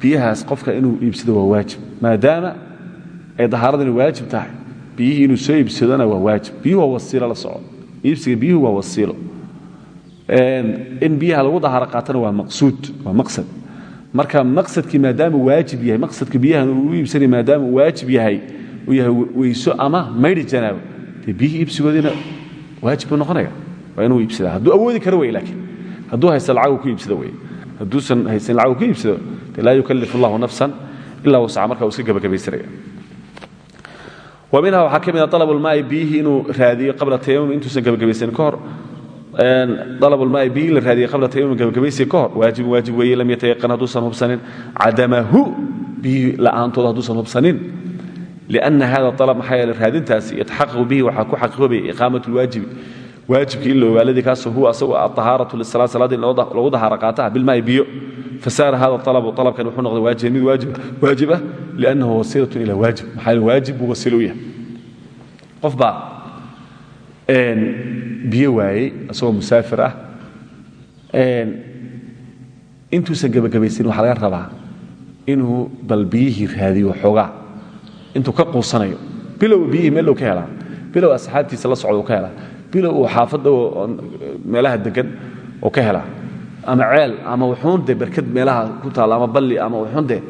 biyahaas qofka inuu iibsado waa waajib maadaama ay dahaaradani waajib tahay biyihii inuu soo iibsadona waa waajib. Biyuhu waa wasiilo la soco iibsiga biyuhu waa wasiilo. In biyaha lagu dahaaro qaatana waa maqsuud waa maqsad. Marka maqsadkii maadaama waajib yahay maqsadka biyahan uu iibsanay maadaama waajib yahay uu yahay weyso ama maydhi janaabo dee biyihii waajib noqonaya? Waa inuu iibsadaa hadduu awoodi karo wey laakiin. Hadduu haysta lacag uu ku iibsado wey hadduusan haysan lacag uu ku iibsado dee laa nafsan ilaa wasaca marka uu iska gabagabaysanaya minha waxaa ka mid a alabulmaa'i biyihii inuu raadiyo qabla tayamum intuusan gabagabaysanin ka hor alabulmaa'i biyihii la raadiyey qabla tayamum gabagabaysiga ka hor waajibun waajib weeye lam yatayaqan hadduusan hubsanin cadamahu biyihii la'aantooda hadduusan hubsanin lianna hada alab maxaa yeele raadintaasi yataxaqaqu bihi waxaa ku xaqiiqoobaya iqaamat lwaajibi waajibkii in la ogaaladii kaasoo huwa asagu aطahaaratu lisala salaadii lagu dahaara qaataha bilmaa'i biyo fasaara hada alabu alabkan wuxuu noqday waajiban mid waajib ah liannahu wasiilatun ila waajib. Maxaa waajib buu wasiilo yahay? Qof baa biyo waayey isagoo musaafir ah intuusan gebagabaysanin waxaa laga rabaa inuu bal biyihii raadiyo xoogaa intuu ka quusanayo. Bilow biyihii meel dhow ka helaa bilow asxaabtiisa la socda uu ka helaa degan ka helaa ama ceel ama wuxuun de berkad meelaha ku taalla ama balli ama wuxuun de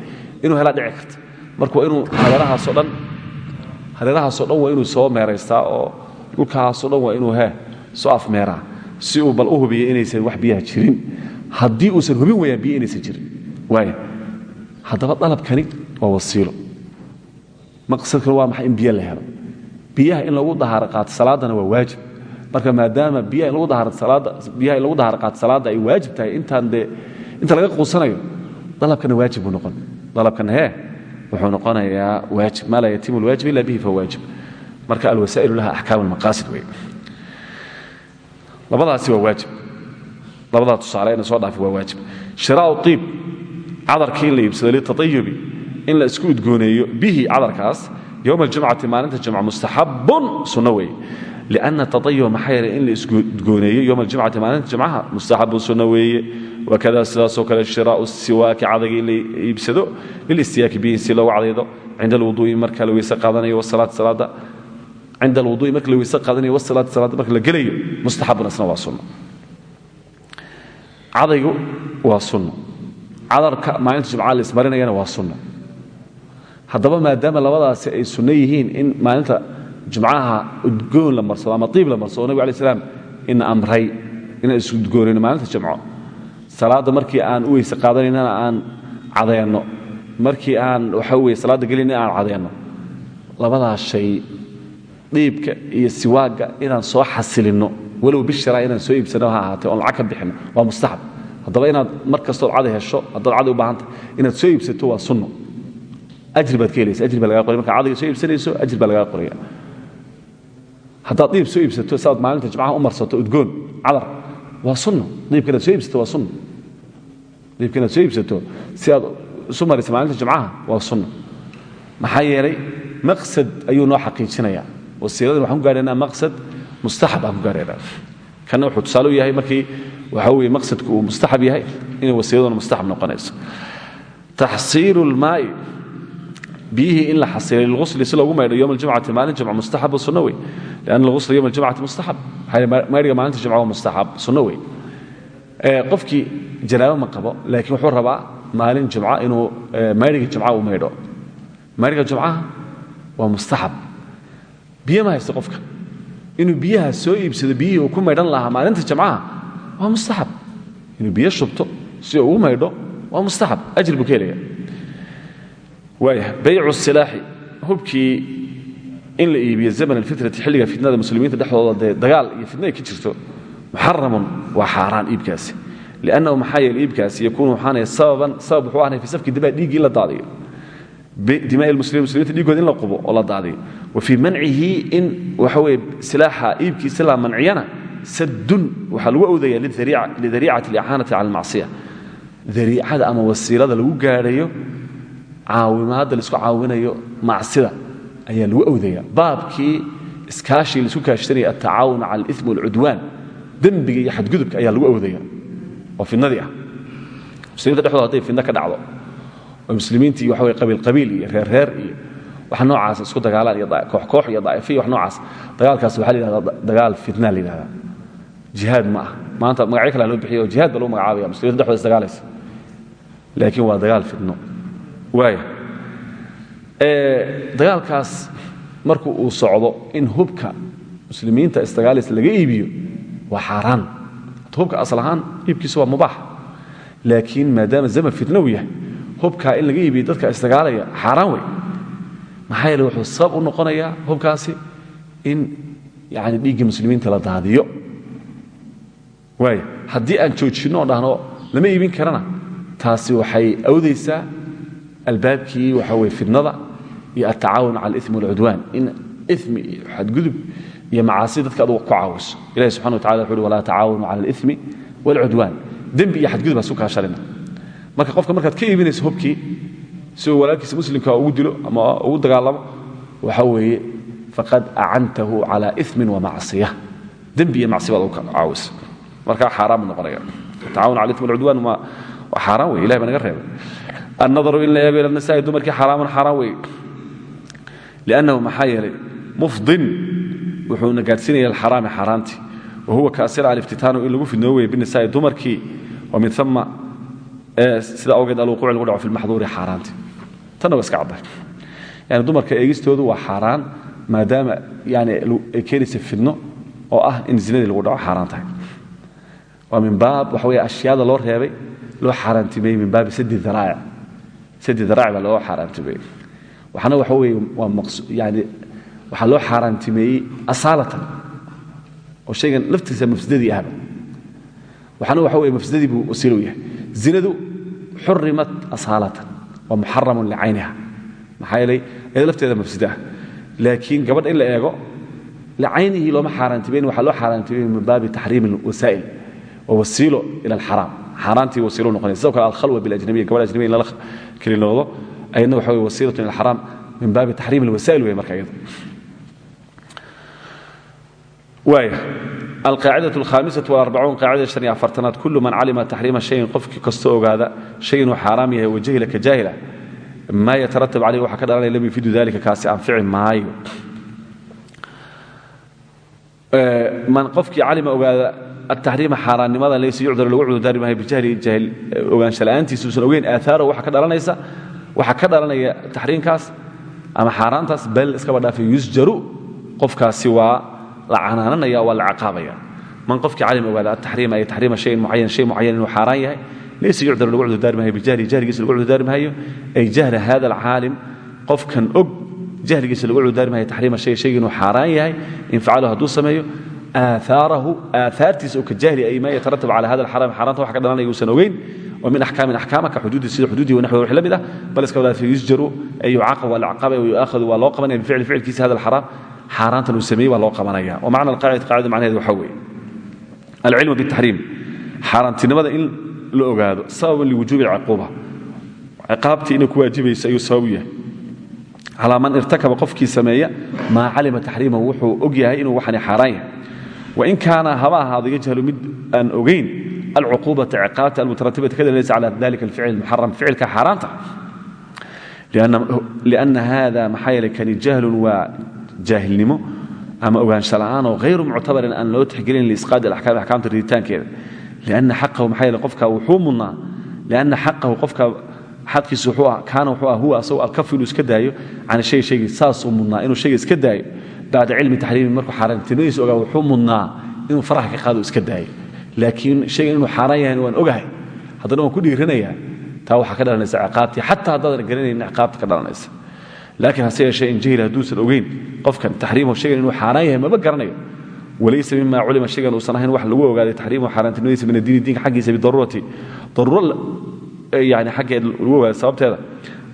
inuu helaa dhici karta. Marka waa inuu hareerahaasoo dhan hareerahaasoo dhan waa inuu soo meeraystaa oo dhulkaasoo dhan waa inuu he soo afmeeraa si uu bal u hubiya inaysan wax biyaha jirin. Haddii uusan hubin wayaan biyo inaysan jirin. Waaya haddaba dalabkani waa wasiilo. Maqsadkuna waa maxay in biyo la helo? Biyaha in lagu dahaaro qaato salaadana waa waajib marka maadaama biyaha in lagu dahaaro qaato salaada ay waajib tahay intaan dee inta laga quusanayo dalabkana waajib buu noqon. Dalabkana hee wuxuu noqonayaa waajib. Maa laa yatimu alwaajib ila bihi fahuwa waajib. Marka alwasaa'ilu laha axkaam almaqaasid wey labadaasi waa waajib. Labadaa tusaale soo dhaafi waa waajib. Shiraau iib cadarkii in la iibsado in la isku udgooneeyo bihi cadarkaas yowma aljumcati maalinta jumca mustaxabun sunno weeye lianna taayuba maxaa yeelay in la isku udgooneeyo yowma aljumcati maalinta jumcaha mustaxabun sunno weeye wakada sidaasoo kale shiraau siwaaki cadagii in la iibsado lilistiyaaki bihi si loogu cadaydo cinda alwuduui marka la weyse qaadanayo wasalaati salaada cinda alwuduui marka la weyse qaadanayo wasalaati salaada marka la gelayo mustaxabun isna waa sunno cadaygu waa sunno cadarka maalinta jumcaha la ismarinayana waa jumcaha udgoon la marsado ama iib la marsado nabig alai slam ina amray inaan isudgoonayno maalinta jumco. Salaadda markii aan u weyse qaadanaynana aan cadeenno markii aan waxa weye salaadda gelayna aan cadeenno labadaas shay dhiibka iyo siwaagga inaan soo xasilinno walow bishiraa inaan soo iibsanno ha ahaatee oon lacag ka bixinno waa mustaxab haddaba inaad mar kastood hesho haddaad caday u baahantah inaad soo iibsato waa sunno. Ajri baad ka helaysa baa lagaa qoraya. Markaa cadayga soo iibsanayso ajri baa lagaa qoraya haddaad dhiib soo iibsato si aad maalinta jimcaha u marsato udgoon cadar waa sunno. Dhiibka inaad soo iibsato waa sunno. Dhiibka inaad soo iibsato si aad isu marisa maalinta jimcaha waa sunno. Maxaa yeelay maqsad ayuu noo xaqiijinayaa. Wasiiladan waxaan ku gaadhaynaa maqsad mustaxab aan ku gaadhaynaa kanna wuxuu tusaale u yahay markii waxa weeye maqsadku uu mustaxab yahay inay wasiiladuna mustaxab noqonayso. Taxsiilu lmaa'i biyihii in la xasilay lilghusli si loogu maydho yowm aljumcati maalin jumca mustaxab sunno wey lianna alghusla yowm aljumcati mustaxab. Maydhiga maalinta jumca waa mustaxab sunno wey qofkii janaabo ma qabo laakiin wuxuu rabaa maalin jumca inuu maydhiga jumca uu maydho. Maydhiga jumcaha waa mustaxab. Biyo ma haysto qofka. Inuu biyaha soo iibsado biyihii uu ku maydhan lahaa maalinta jamcaha waa mustaxab. Inuu biyo shubto si uu waaya baycu silaaxi hubkii in la iibiyo zaman alfitrati xilliga fitnada muslimiinta dhexdooda dagaal iyo fitna ay ka jirto muxaramun waa xaaraan iibkaasi. Liannahu maxaa iibkaasi yakuunu waxaanaya sababan sabab wuxuu ahnay fi safki dibaa la daadiyo. Dimaa muslimiin muslimiinta dhiiggooda in la qubo oo la daadiyo. Wa fii mancihi in waxa weye silaaxa iibkiisa la manciyana sadun waxaa lagu awdaya lidariicati alicaanati cala almacsiya. Dariicada ama wasiilada lagu gaadhayo caawimaadda la isku caawinayo macsida ayaa lagu awdaya baabkii iskaashii la isku kaashanaya altacaawun cala alimi walcudwaan dembiga iyo xadgudubka ayaa lagu awdaya oo fidnadii ah. Muslimiinta dhexdooda hadday fidno ka dhacdo oo muslimiintii waxa weye qabiilqabiil iyo reerreer iyo wax noocaas isku dagaalaan iyo kooxkoox iyo daa'ifiya wax noocaas. Dagaalkaas waxaa la dagaal fitna la yidhahdaa. Ma ah. Maanta magacyo kale loo bixiya oo jihaad magacaabaya muslimiinta dhexdooda isdagaalaysa laakiin waa dagaal waaya dagaalkaas marku uu socdo in hubka muslimiinta isdagaalaysa laga iibiyo waa xaaraan. Hubka asal ahaan iibkiisa waa mubaax. Laakiin maadaama zaman fitna uu yahay hubkaa in laga iibiyo dadka isdagaalaya xaaraan wey maxaa yeele wuxuu sabab u noqonayaa hubkaasi in yani dhiiggii muslimiinta la daadiyo. Waay haddii aan joojinno oo dhahno lama iibin karana taasi waxay awdaysaa albaabkii waxa weye fidnada iyo altacaawun cala alimi walcudwaan in imi iyo xadgudub iyo macaasi dadka adugu ku caawiso ilahi subxana wa tacala wuxu uhi walaa tacaawanu cala alimi walcudwaan dembi iyo xadgudub ha su kaashanina marka qofka markaad ka iibinayso hubkii si walaalkiisa muslimka ugu dilo ama ugu dagaalamo waxa weeye faqad acantahu cala imin wamacsiya dembi iyo macsi baad ugu caawisa markaa xaaraan buu noqonaya tacaawun cala ismi walcudwaan waa xaaraan wey ilahi annadaru in la eego ila nisaa'i dumarkii xaraaman xaaraan wey liannahu maxaa yeelay mufdin wuxuuna gaadhsiinaya alxaraami xaaraantii wa huwa kaasira aliftitaanu in lagu fidnoo weye binisaa'i dumarkii wa min ama sida awgeed alwuquuc lagu dhaco fi lmaxduuri xaaraanti tanna waa iska caddahay yani dumarka eegistoodu waa xaaraan maadaama yani ay keenaysa fidno oo ah in zinadii lagu dhaco xaaraan tahay waa min baab waxa wey ashyaada loo reebay loo xaaraantimeeyey min baabi sadi daraa'ic baa loo xaaraantimeeyey. Waxaana waxa waa yani waxaa loo xaaraantimeeyey asaalatan oo shaygan laftiisa mafsadadii ahba. Waxaana waxa weye mafsadadii buu wasiilo u yahay. Zinadu xurimat asaalatan waa muxaramun licayniha. Maxaa yeelay iyada lafteeda mafsado ah. Laakiin gabadha in la eego licaynihii looma xaaraantimeyn waxaa loo xaaraantimeeyey min baabi taxriimi alwasaa'il waa wasiilo ila alxaraam xaaraantii wasiilo noqonaya sidoo kale alkhalwa biljnabiya gabadha ajnabiya in lala kelinoodo ayadna waxa weye wasiilatun ila alxaraam min baabi taxriim alwasaa'il wey marka iyada waaya alqaacidة الhamiسة والarbacuun qaacida شhan iyo afartanaad kul man calima taxriima shayin qofkii kastoo ogaada shay inuu xaaraam yahay wajahila ka jaahila maa yataratab calayh waxa ka dhalanaya lam yufidu dalika kaasi anfici maayo man qofkii calima ogaada ataxriima xaaraannimada laysa yucdaru lagu cudurdaari maayo bijahli jaahil ogaansha la'aantiisa uusan ogeyn aahaaro waxa ka dhalanaysa waxa ka dhalanaya taxriimkaas ama xaaraantaas bal iskaba dhaafay yusjaru qofkaasi waa la canaananaya waa la caqaabaya man qofkii calim ogaada ataxriima ay taxriima shayin mucayan shay mucayan inuu xaaraan yahay laysa yucdaru lagu cudurdaari maayo bijahli jahligiisa lagu cudurdaari maayo ay jahla hada alcaalim qofkan og jahligiisa lagu cudurdaari maayo taxriima shay shayga inuu xaaraan yahay in facalahu hadduu sameeyo aahaarahu aahaartiisa oo ka jahli ay maa yataratab cala hada alxaraam xaaraanta wax ka dhalanaya uusan ogeyn wa min axkaamin axkaama ka xuduudi sida xuduudii wanaxwi wix la mid ah bal iska wadaafay yusjaru ay yucaqab waa la caqabaya wa yu'aakhadu waa loo qabanaya bificli ficilkiisa hada alxaraam xaaraantan uu sameeyey waa loo qabanaya. Wa macna alqaacida qaacida macnaheedu waxaa weeye. Alcilmu bitaxriim xaaraantinimada in la ogaado sababan liwujuubi alcaquuba. Ciqaabtii inay ku waajibayso ayuu sabab u yahay. Calaa man irtakaba qofkii sameeya maa calima taxriimahu wuxuu og yahay inuu waxani xaaraan yahay wain kaana haba ahaado yajhalu mid aan ogayn alcuquubata ciqaabta almutaratibata ka dalaysa cala dalika alficl almuxaram ficilka xaaraanta. Lianna hada maxaa yeelay kani jahlun waa jaahilnimo ama ogaansho la'aan oo hayru muctabarin aan loo tixgelin liisqaadi alaxkaam axkaamta riditaankeeda. Lianna xaqahu maxaa yeele qofka wuxuu mudnaa lianna xaqahu qofka xadkiisu wuxuu ah kaana wuxuu ah huwa asagoo alkafu inuu iska daayo can shay shaygii saasuu mudnaa inuu shayga iska bacda cilmi taxriimi markuu xaaraantinimadiisa ogaa wuxuu mudnaa inuu faraha ka qaado iska daayo. Laakiin shaygan inuu xaaraan yahay waan ogahay. Haddana waan ku dhiiranayaa taa waxaa ka dhalanaysa ciqaabtii. Xataa haddaadan garanayn ciqaabta ka dhalanaysa. Laakiin hase yeeshee in jahil hadduusan ogeyn qofkan taxriimahu shaygan inuu xaaraan yahay maba garanayo. Walaysa mima culima shaygan uusan ahayn wax lagu ogaaday taxriimahu xaaraantinimadiisa min addiini diinka xaggiisa bidaruurati daruuro yani xaggeed lagu ogaaday sababteeda.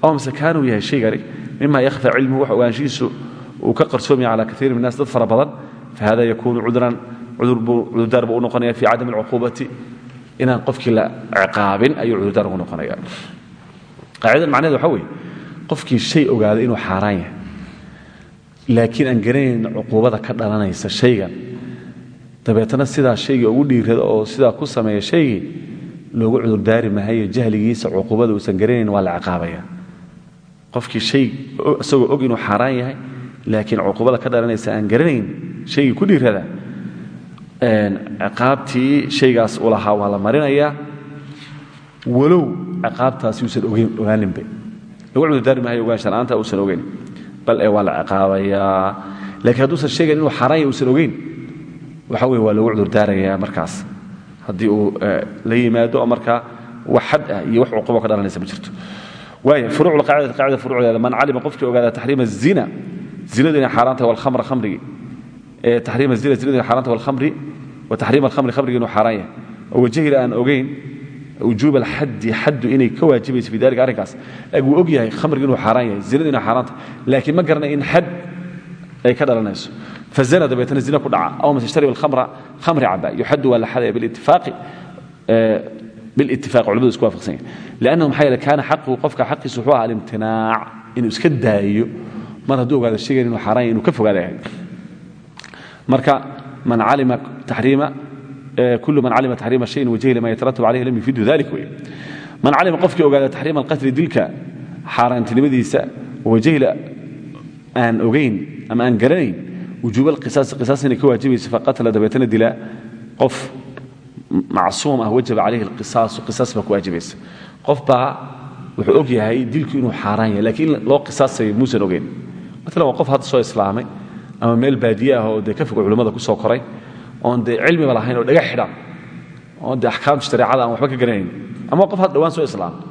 Aw mise kaanuu yahay shaygani mima yakhfa cilmuhu wax ogaanshihiisu uu ka qarsoomaya cala kaiiri min nas dad fara badan fahada yakuunu cudran cudurdaar buu u noqonaya fi cadami alcuquubati. Inaan qofkii la ciqaabin ayuu cudurdaar ugu noqonaya qaacidan macnaheed waxa weeye qofkii shay ogaaday inuu xaaraan yahay. Laakiin aan garanayn cuquubada ka dhalanaysa ugu dhiirada oo sidaa ku sameeya shaygii loogu cudurdaari mahayo jahligiisa cuquubada uusan garanayn waa la ciqaabaya. Qofkii shay isagoo og inuu xaaraan yahay laakiin cuquubada ka dhalanaysa aan garanayn shaygii ku dhiirada ciqaabtii shaygaas u lahaa waa la marinayaa walow ciqaabtaasi uusan ogaaninbe lagu cudurdaari maayo ogaanshala'aanta uusan ogeyn. Bal ee waa la laakiin hadduusan sheegayn inuu xaaraan yahay uusan ogeyn waxa weye waa lagu cudurdaarayaa markaas. Haddii uu la yimaado markaa wax ah iyo wax cuqubo ka dhalanaysa ma jirto. Waaya furuuc lqaacida qaacida furuucdeeda man calima qofkii ogaada taxriima الzina zinadu inay xaaraan tahay wlhamra khamrigi taxriima zina zinadu inay xaaraan tahay walkhamri wa taxriima alkhamri khamrigi inuu xaaraan yahay oo wajahila aan ogayn wujuub alxaddi xaddu inay ka waajibayso fi dalika arrinkaas wuu og yahay khamrigu inuu xaaraan yahay zinadu inay xaaraan tahay laakiin ma garanay in xad ay ka dhalanayso fazana dabeetana zina ku dhaca aw mase shtariba alkhamra khamri cabaa yuxaddu waa la xadaya bilitifaaqi bilitifaaq culimadu isku waafaqsan yahay liannahu maxaa yeele kaana xaquhu qofka xaqiisu wuxuu ahaa alimtinaac inuu iska daayo mar hadduu ogaado shaygan inuu xaaraan yahay inuu ka fogaadaya marka man calima taxriima kul man calima taxriima shayin wajahila ma yataratab calayh lam yufidu dalik wey man calima qofkii ogaada taxriima alqatli dilka xaaraantinimadiisa wajahila aan ogayn ama aan garanayn wujuuba alqisaas qisaas inay ka waajibaysa faqatala dabeetana dila qof macsuum ah wajaba calayhi alqisaasu qisaas baa ku waajibaysa qof baa wuxuu og yahay dilku inuu xaaraan yahay lakiin in loo qisaasayo muusan ogeyn maalan waa qof soo islaamay ama meel baadiye ah oo dee ka fogo culimmada ku soo koray oon dee cilmiba lahayn oo dhaga xidhan oon dee axkaamta shareecada aan waxba ka garanayn ama qof had dhawaan soo islaamay.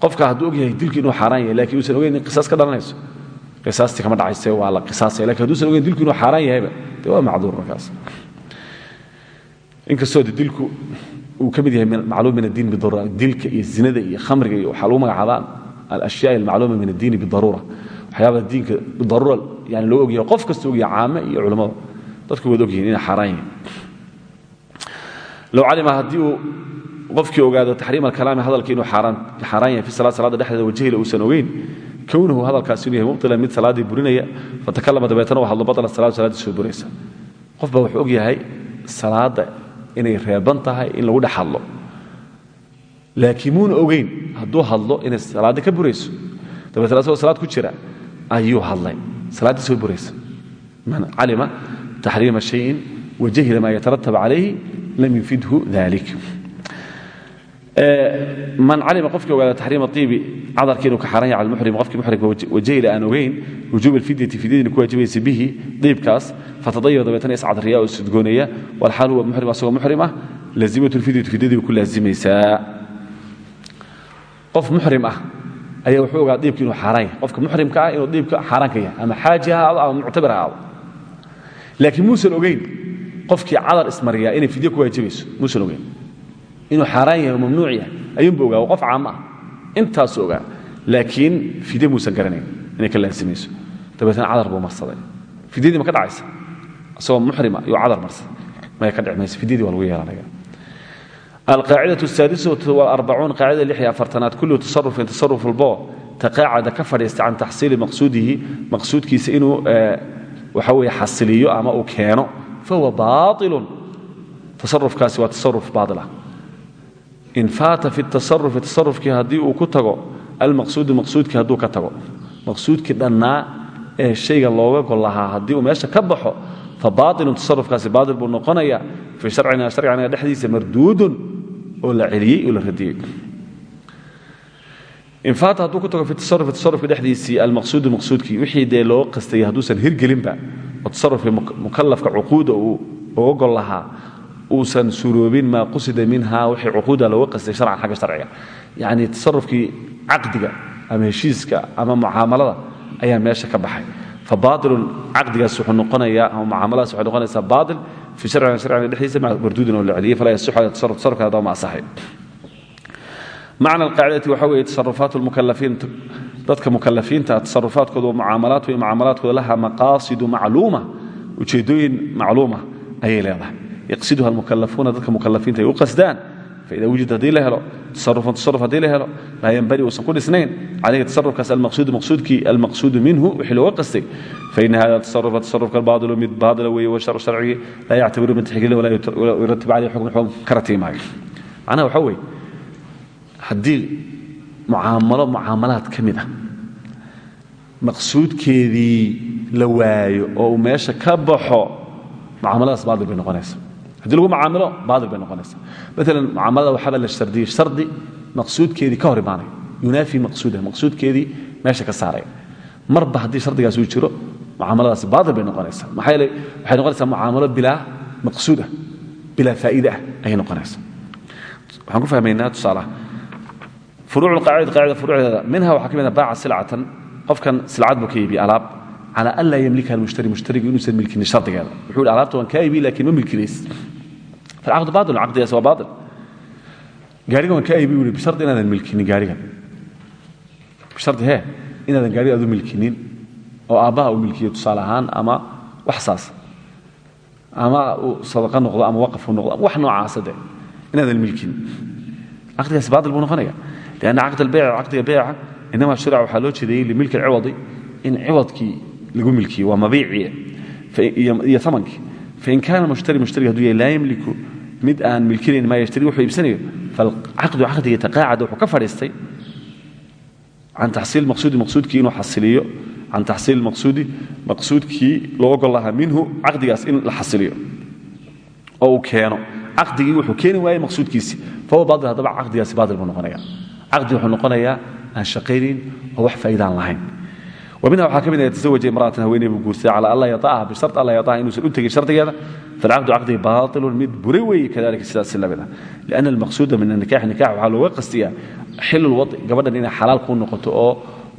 Qofka hadduu og yahay dilku inuu xaaraan yahay uusan ogeyn in qisaas ka dhalanayso qisaastii kama dhacayse waa la qisaasaya laakiin hadduusan ogeyn dilku inuu xaaraan yahayba waa macduur markaas. Inkastoo de dilku uu ka yahay macluum min addiin dilka iyo zinada iyo khamriga iyo waxaa lagu magacaabaa alashyaa almacluuma min addiini bidaruura waxyaabaa diinka bidaruura yani loo ogyahay qof kasta ogyahay caame iyo culammada dadku waad ogyihiin inay xaaraan yihiin. Calima haddii uu qofkii ogaado taxriim alkalaami hadalka inuu xaaraan yahay fi salaad salaada dhexdeeda wajahila uusan ogeyn kownuhu hadalkaas inuu yahay mubtilan mid salaaddii burinaya fatakalama dabeetana waa hadlo batala salaad salaaddii soo buraysa. Qof wuxuu og yahay salaadda inay reeban tahay in lagu dhex laakiin muuna ogeyn hadduu hadlo inay salaaddi ka burayso. Dabeetna asagoo salaad ku jira ayuu hadlay. Salaaddii soo buraysa. Man calima taxriima shayin wajahila maa yataratab calayhi lam yufidhu dalik man calima qofkii ogaada taxriima iibi cadarka inuu ka xaran yahay cala muxrim qofkii muxrimka wajahila aan ogeyn wujuub alfidyati fidyadiina ku waajibaysa bihi diibkaas fatadayaba dabeetana iscad riyaa oo sudgoonaya walxaal huwa muxrim asagoo muxrim ah laazimatu lfidyatu fidyadii ku laazimaysaa qof muxrim ah ayaa wuxuu ogaa diibka inuu xaaraan yahay. Qofka muxrimka ah inuu diibka xaaraan ka yahay ama xaaji ha ahaado ama muctabir ha ahaado laakiin muusan ogeyn qofkii cadar ismariyaa inay fidyo ku waajibayso muusan ogeyn. Inuu xaaraan yahay mamnuuc yahay ayuunba ogaa waa qof caamo ah. Intaasuu ogaa laakiin fidye muusan garanayn inay ka laasimayso dabeetna cadar buu marsaday. Fidyadii ma ka dhacaysa? Isagoo muxrima iyuu cadar marsaday. Maya ka dhici fidyadii waa lagu yeelanaya alqaacida saadisatu arbacuun qaacida lix iyo afartanaad kullu tasarufin tasaruf walbo taqaacada ka fadhiista can taxsiili maqsuudihi maqsuudkiisa inuu waxa weye xasiliyo ama uu keeno fahuwa baailun tasarufkaasi waa tasaruf baaila in faata fi tasarufi tasarufkii haddii uu ku tago almaqsuudu maqsuudkii hadduu ka tago maqsuudkii dhannaa ee shayga looga gol lahaa haddii uu meesha ka baxo fa oo la celiyey oo la radiyey. Infaata hadduu ku tago fi tasarrufi tasarrufka dhexdiisii almaqsuudu maqsuudkii wixii dee loo qastayay hadduusan hirgelinba oo tasarrufkii mukallafka cuquuda uu uga gol lahaa uusan suroobin maa qusida minha wixii cuquuda looga qastay sharcan xagga sharciga. Yacni tasarrufkii caqdiga ama heshiiska ama mucaamalada ayaa meesha ka baxay fabailu caqdigaas wuuu noqonayaa ama mucaamaladas waxay noqonaysaa baail fii sharcigan sharciga dhexdiisa maca marduudin oo la celiyey fala yasixu tasarufkaada ma asaxay. Macna alqaacidati waxaa weeye tasarufaat lmukalafiinta dadka mukalafiinta ah tasarufaadkooda waa mucaamalaat wey mucaamalaadkooda laha maqaasidu macluuma. Ujeeddooyin macluuma ayay leedahay. Yaqsiduha almukalafuuna dadka mukalafiinta ay u qasdaan faida wujid haddii la helo tasaruan tasaruf haddii la helo laa yanbari uusan ku dhisnayn calayhi tasarufkaas almaqsuudu maqsuudkii almaqsuudu minhu wixii looga qastay faina hada tasarufa tasarufka baailo mid baadila weeye washarc sharcigi laa yactabiru mid tixgelin walaa yuratib calayh xukm xukm ka ratiimaayo macnaha waxaa weeye haddii mucaamalo mucaamalaad ka mid ah maqsuudkeedii la haddii lagu macaamilo baadil bay noqonaysaa. Maalan mucaamalada waxaaba la shardiyey shardi maqsuudkeedii ka hor imaanaya. Yunaafi maqsuudaha maqsuudkeedii meesha ka saaraya marba haddii shardigaas uu jiro mucaamaladaasi baadil bay noqonaysaa. Maxaa yeele waxay noqonaysaa mucaamalo bilaa maqsuud ah bilaa faa'iide ah waxaan ku fahmaynaa tusaalaha furuuc alqaacida qaacida furuucdeeda. Minha waxaa ka mid ah baaca silcatan. Qofkan silcad buu ka alaab calى an laa ymlika mushtari muhtarigu inuusan milkinin hardigeeda wuxuu hi alaabta waan kaa ibi laakiin ma milkinays alcaqdu bail caqdigaas waa bail gaariga waan kaa ibi u bishari inaadan milkinin gaariga bishardi he inaadan gaariga adu milkinin oo aabbaha u milkiyo tusaale ahaan ama wax saas ama uu sadaqa noqdo ama waqafu noqdo wax noocaasa de inaadan milkinin caqdigaas bail buu noqonaya lanna caqd albeyc caqdiga beyca inama shurica waxaa loo jeedeeyey limilk alciwadi in ciwadkii lagu milkiye waa mabiiciya iyo amankii fain kaana mushtari mushtariga haduu yahay laa yamliku mid aan milkinayn maa yashtari wuxuu iibsanayo. Falcaqdu caqdiga taqaacada wuxuu ka fadhiistay can taxsiil maqsuudi maqsuudkii inuu xasiliyo can taxsiil maqsuudi maqsuudkii loo ogol lahaa minhu caqdigaas in la xasiliyo. Oo keeno. Caqdigii wuxuu keeni waayey maqsuudkiisii fahuwa baatil haddaba caqdigaasi baatil buu noqonaya caqdi wuxuu noqonayaa aan shaqaynayn oo wax faa'iidaan lahayn ومنها waxaa ka mid ah تزوج امرأة haweeney buu guursaday على ألا يطاعها بشرط ألا يطاعها inuusan u tegin shardigeeda فالعقد عقدي باطل mid buri weeye كذلك sidaas lamid ah لأن المقصود من النكاح نكاح waxaa looga qastiyaa xil الوضع gabadhan inay xalaal kuu noqoto oo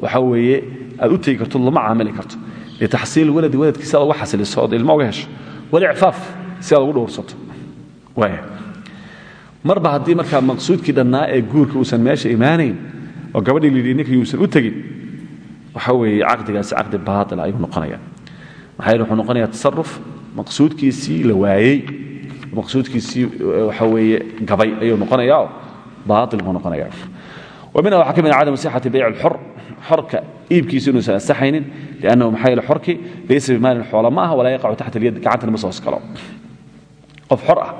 waxa weeye aad u tegi karto lama caamili karto لتحصيل ولد waladkii si aad uga xasiliso ood ilmo uga hesho والإعفاaf si aad ugu dhowrsato waaya marba haddii markaa maqsuudkii dhannaa ee guurka uusan meesha imaanayn oo gabadhii lidhi ninka yuusan u tegin waxa weeye caqdigaasi caqdi baaila ah ayuu noqonaya maxaa yeel wuxuu noqonaya tasaruf maqsuudkiisii la waayey maqsuudkiisii waxa weeye gabay ayuu noqonayaoo baail buu noqonaya wa minha waxaa ka mid ah cadamu sixati bayc alxor xorka iibkiisu inuusan ansaxaynin liannahu maxaa yeele xorkii laysa bimaalin xoola ma ah walaa yaqacu taxta alyad gacantana ma soo hoosgalo qof xor ah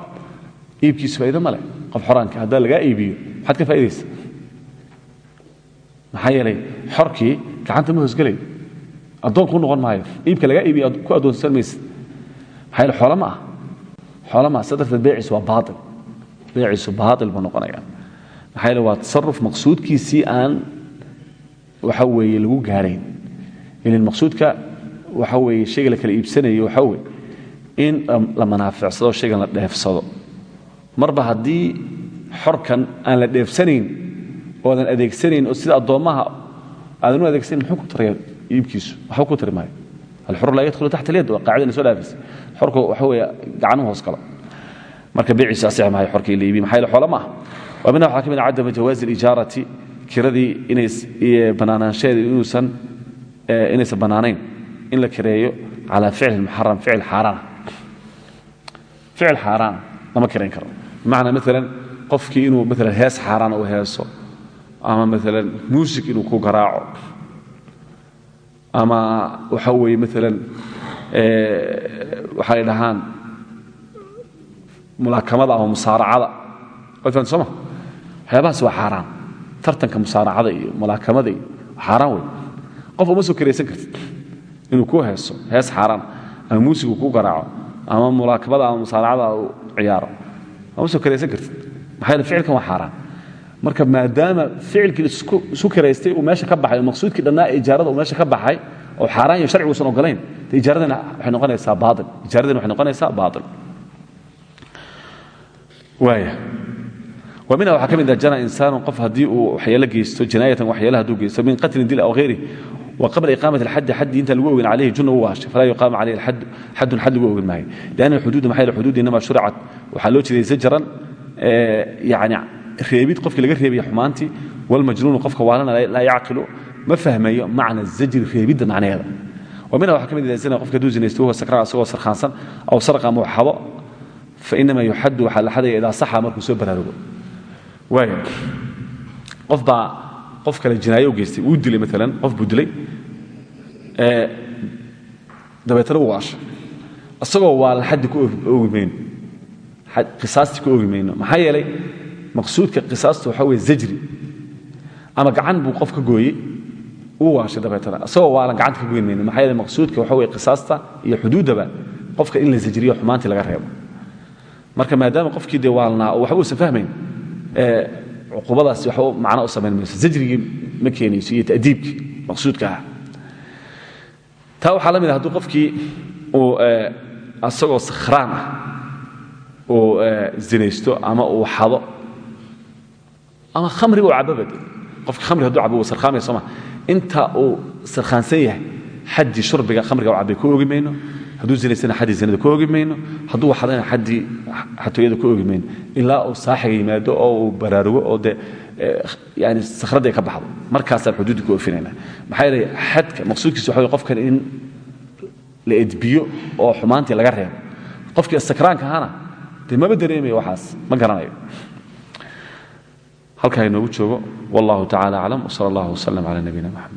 iibkiisu faa'iido ma leh. Qof xoraanka haddaa lagaa iibiyo maxaad ka faa'idaysa maxaa yeelay xorkii gacanta ma hoosgelayo addoon kuu noqon maayo. Iibka lagaa iibiyo ku addoonsan maysid. Maxaa yeele xoolo ma ah. Ah. Waa baail beeciisu baail buu noqonaya maxaa waa tasaruf maqsuudkiisii aan waxa weeye lagu gaarayn. Ilan maqsuudka waxa weeye shayga la kala iibsanayo waxa weye in la manaaficsado shaygan la dheefsado. Marba haddii xorkan aan la dheefsanayn oodan adeegsanayn oo sida addoommaha aadan u adeegsanayn muxuu ku taraya iibkiisu? Waxba ku tari maayo. Alxuru laa yadkhulu taxta alyad waa qaacidana soo dhaafaysa xorku waxa weeye gacanuhu hoos gala marka beeciisu asixi maayo xorkii la iibiy maxaa yeele xoolo ma aha waa minha waxaa ka mid ah cadama jawaazi alijaarati kiradii inay bannaanaanshaheeda inuusan inaysan bannaanayn in la kireeyo calaa ficli muxaram ficil xaaraana ficil xaaraana lama kirayn karo. Bimacnaa maalan qofkii inuu maalan hees xaaraan u heeso ama maalan muusig inuu ku garaaco. Ama waxa weeye maalan waxay dhahaan mulaakamada ama musaaracada. Waad sooma waxyaabahaas waa xaaraan. Tartanka musaaracada iyo mulaakamada iyo xaaraan wey qof uma soo kiraysan kartid inuu ku heeso hees xaaraan ama muusigu ku garaaco ama mulaakamada ama musaaracada u ciyaaro. Ma soo kiraysan kartid. Maxaa yeele ficilkan waa xaaraan marka maadaama ficilkii isu kiraystay uu meesha ka baxay maqsuudkii dhannaa ijaarada uu meesha ka baxay oo xaaraan iyo sharcigu usan ogolayn ijaaradana waxay noqonaysaa baail ijaaradana waxay noqonaysaa baail waaya wa minha waxaa ah jana insaanu qof haddii uu waxyeelo geysto jinaayatan waxyeelo hadduu geysto min qatlin dil aw hayri qabla iqaamat alxaddi xaddi intaan lagu ogin calayhi junna u waashay falaa yuqaama calayhi xaddun xad lagu ogin maayo. Lianna alxuduuda maxaa yeele xuduud inama shuricat waxaa loo jeeday zajaran yani reebid qofkii laga reebaya xumaantii walmajnuunu qofka waalana laa yacqilu ma fahmayo macna zajri reebidda macnaheeda wa minha waxaa ka mid qofka hadduu zinaysto wahuwa sakraa asagoo sarkhaansan aw sarqa ama waxabo fainama yuxaddu waxaa la xadaya idaa saxa soo baraarugo. Waaya qof qof kale jinaayo geystay wuu dilay maalan qof buu dilay dabeetana wuu waashay isagoo waalan xaddi ku oogi mayno qisaastii ku oogi mayno maxaa maqsuudka qisaasta waxaa weye zajri. Ama gacan buu qof ka gooyey waashay dabeetana. Isagoo waalan gacanta ka goyn mayno maqsuudka waxaa weye qisaasta iyo xuduuddaba qofka in la zajriyo xumaantii laga reebo. Marka maadaama qofkii dee waalnaa oo waxba uusan fahmayn cuqubadaasi waxba macno u samayn mayso. Ma keenayso iyo ta'diibkii maqsuudka ah. Taa waxaa la mid ah hadduu qofkii asagoo sakhraan ah zinaysto ama uu xado ama khamriga uu cababad qofki khamri hadduu cabo sarkhaamaya sooma inta uu sarkhaansan yahay xaddii shurbiga khamriga u cabay ku oogi mayno. Hadduu zinaystana xaddii zinada ku oogi mayno. Hadduu waxadana xaddii xatooyada ku oogi mayno. Uu saaxiga yimaado oo uu baraarugo oo dee yani sakhradda ka baxdo. Markaasaan xuduudda ku oofinayna. Maxaa yeelay xadka maqsuudkiisa waxa wey qofkan in la edbiyo oo xumaantii laga reebo. Qofkii sakraanka ahana dee maba waxaas ma garanayo halkaa inoogu joogo. Wallahu tacala aclam wsala allah wslam cala nabiyina maxamed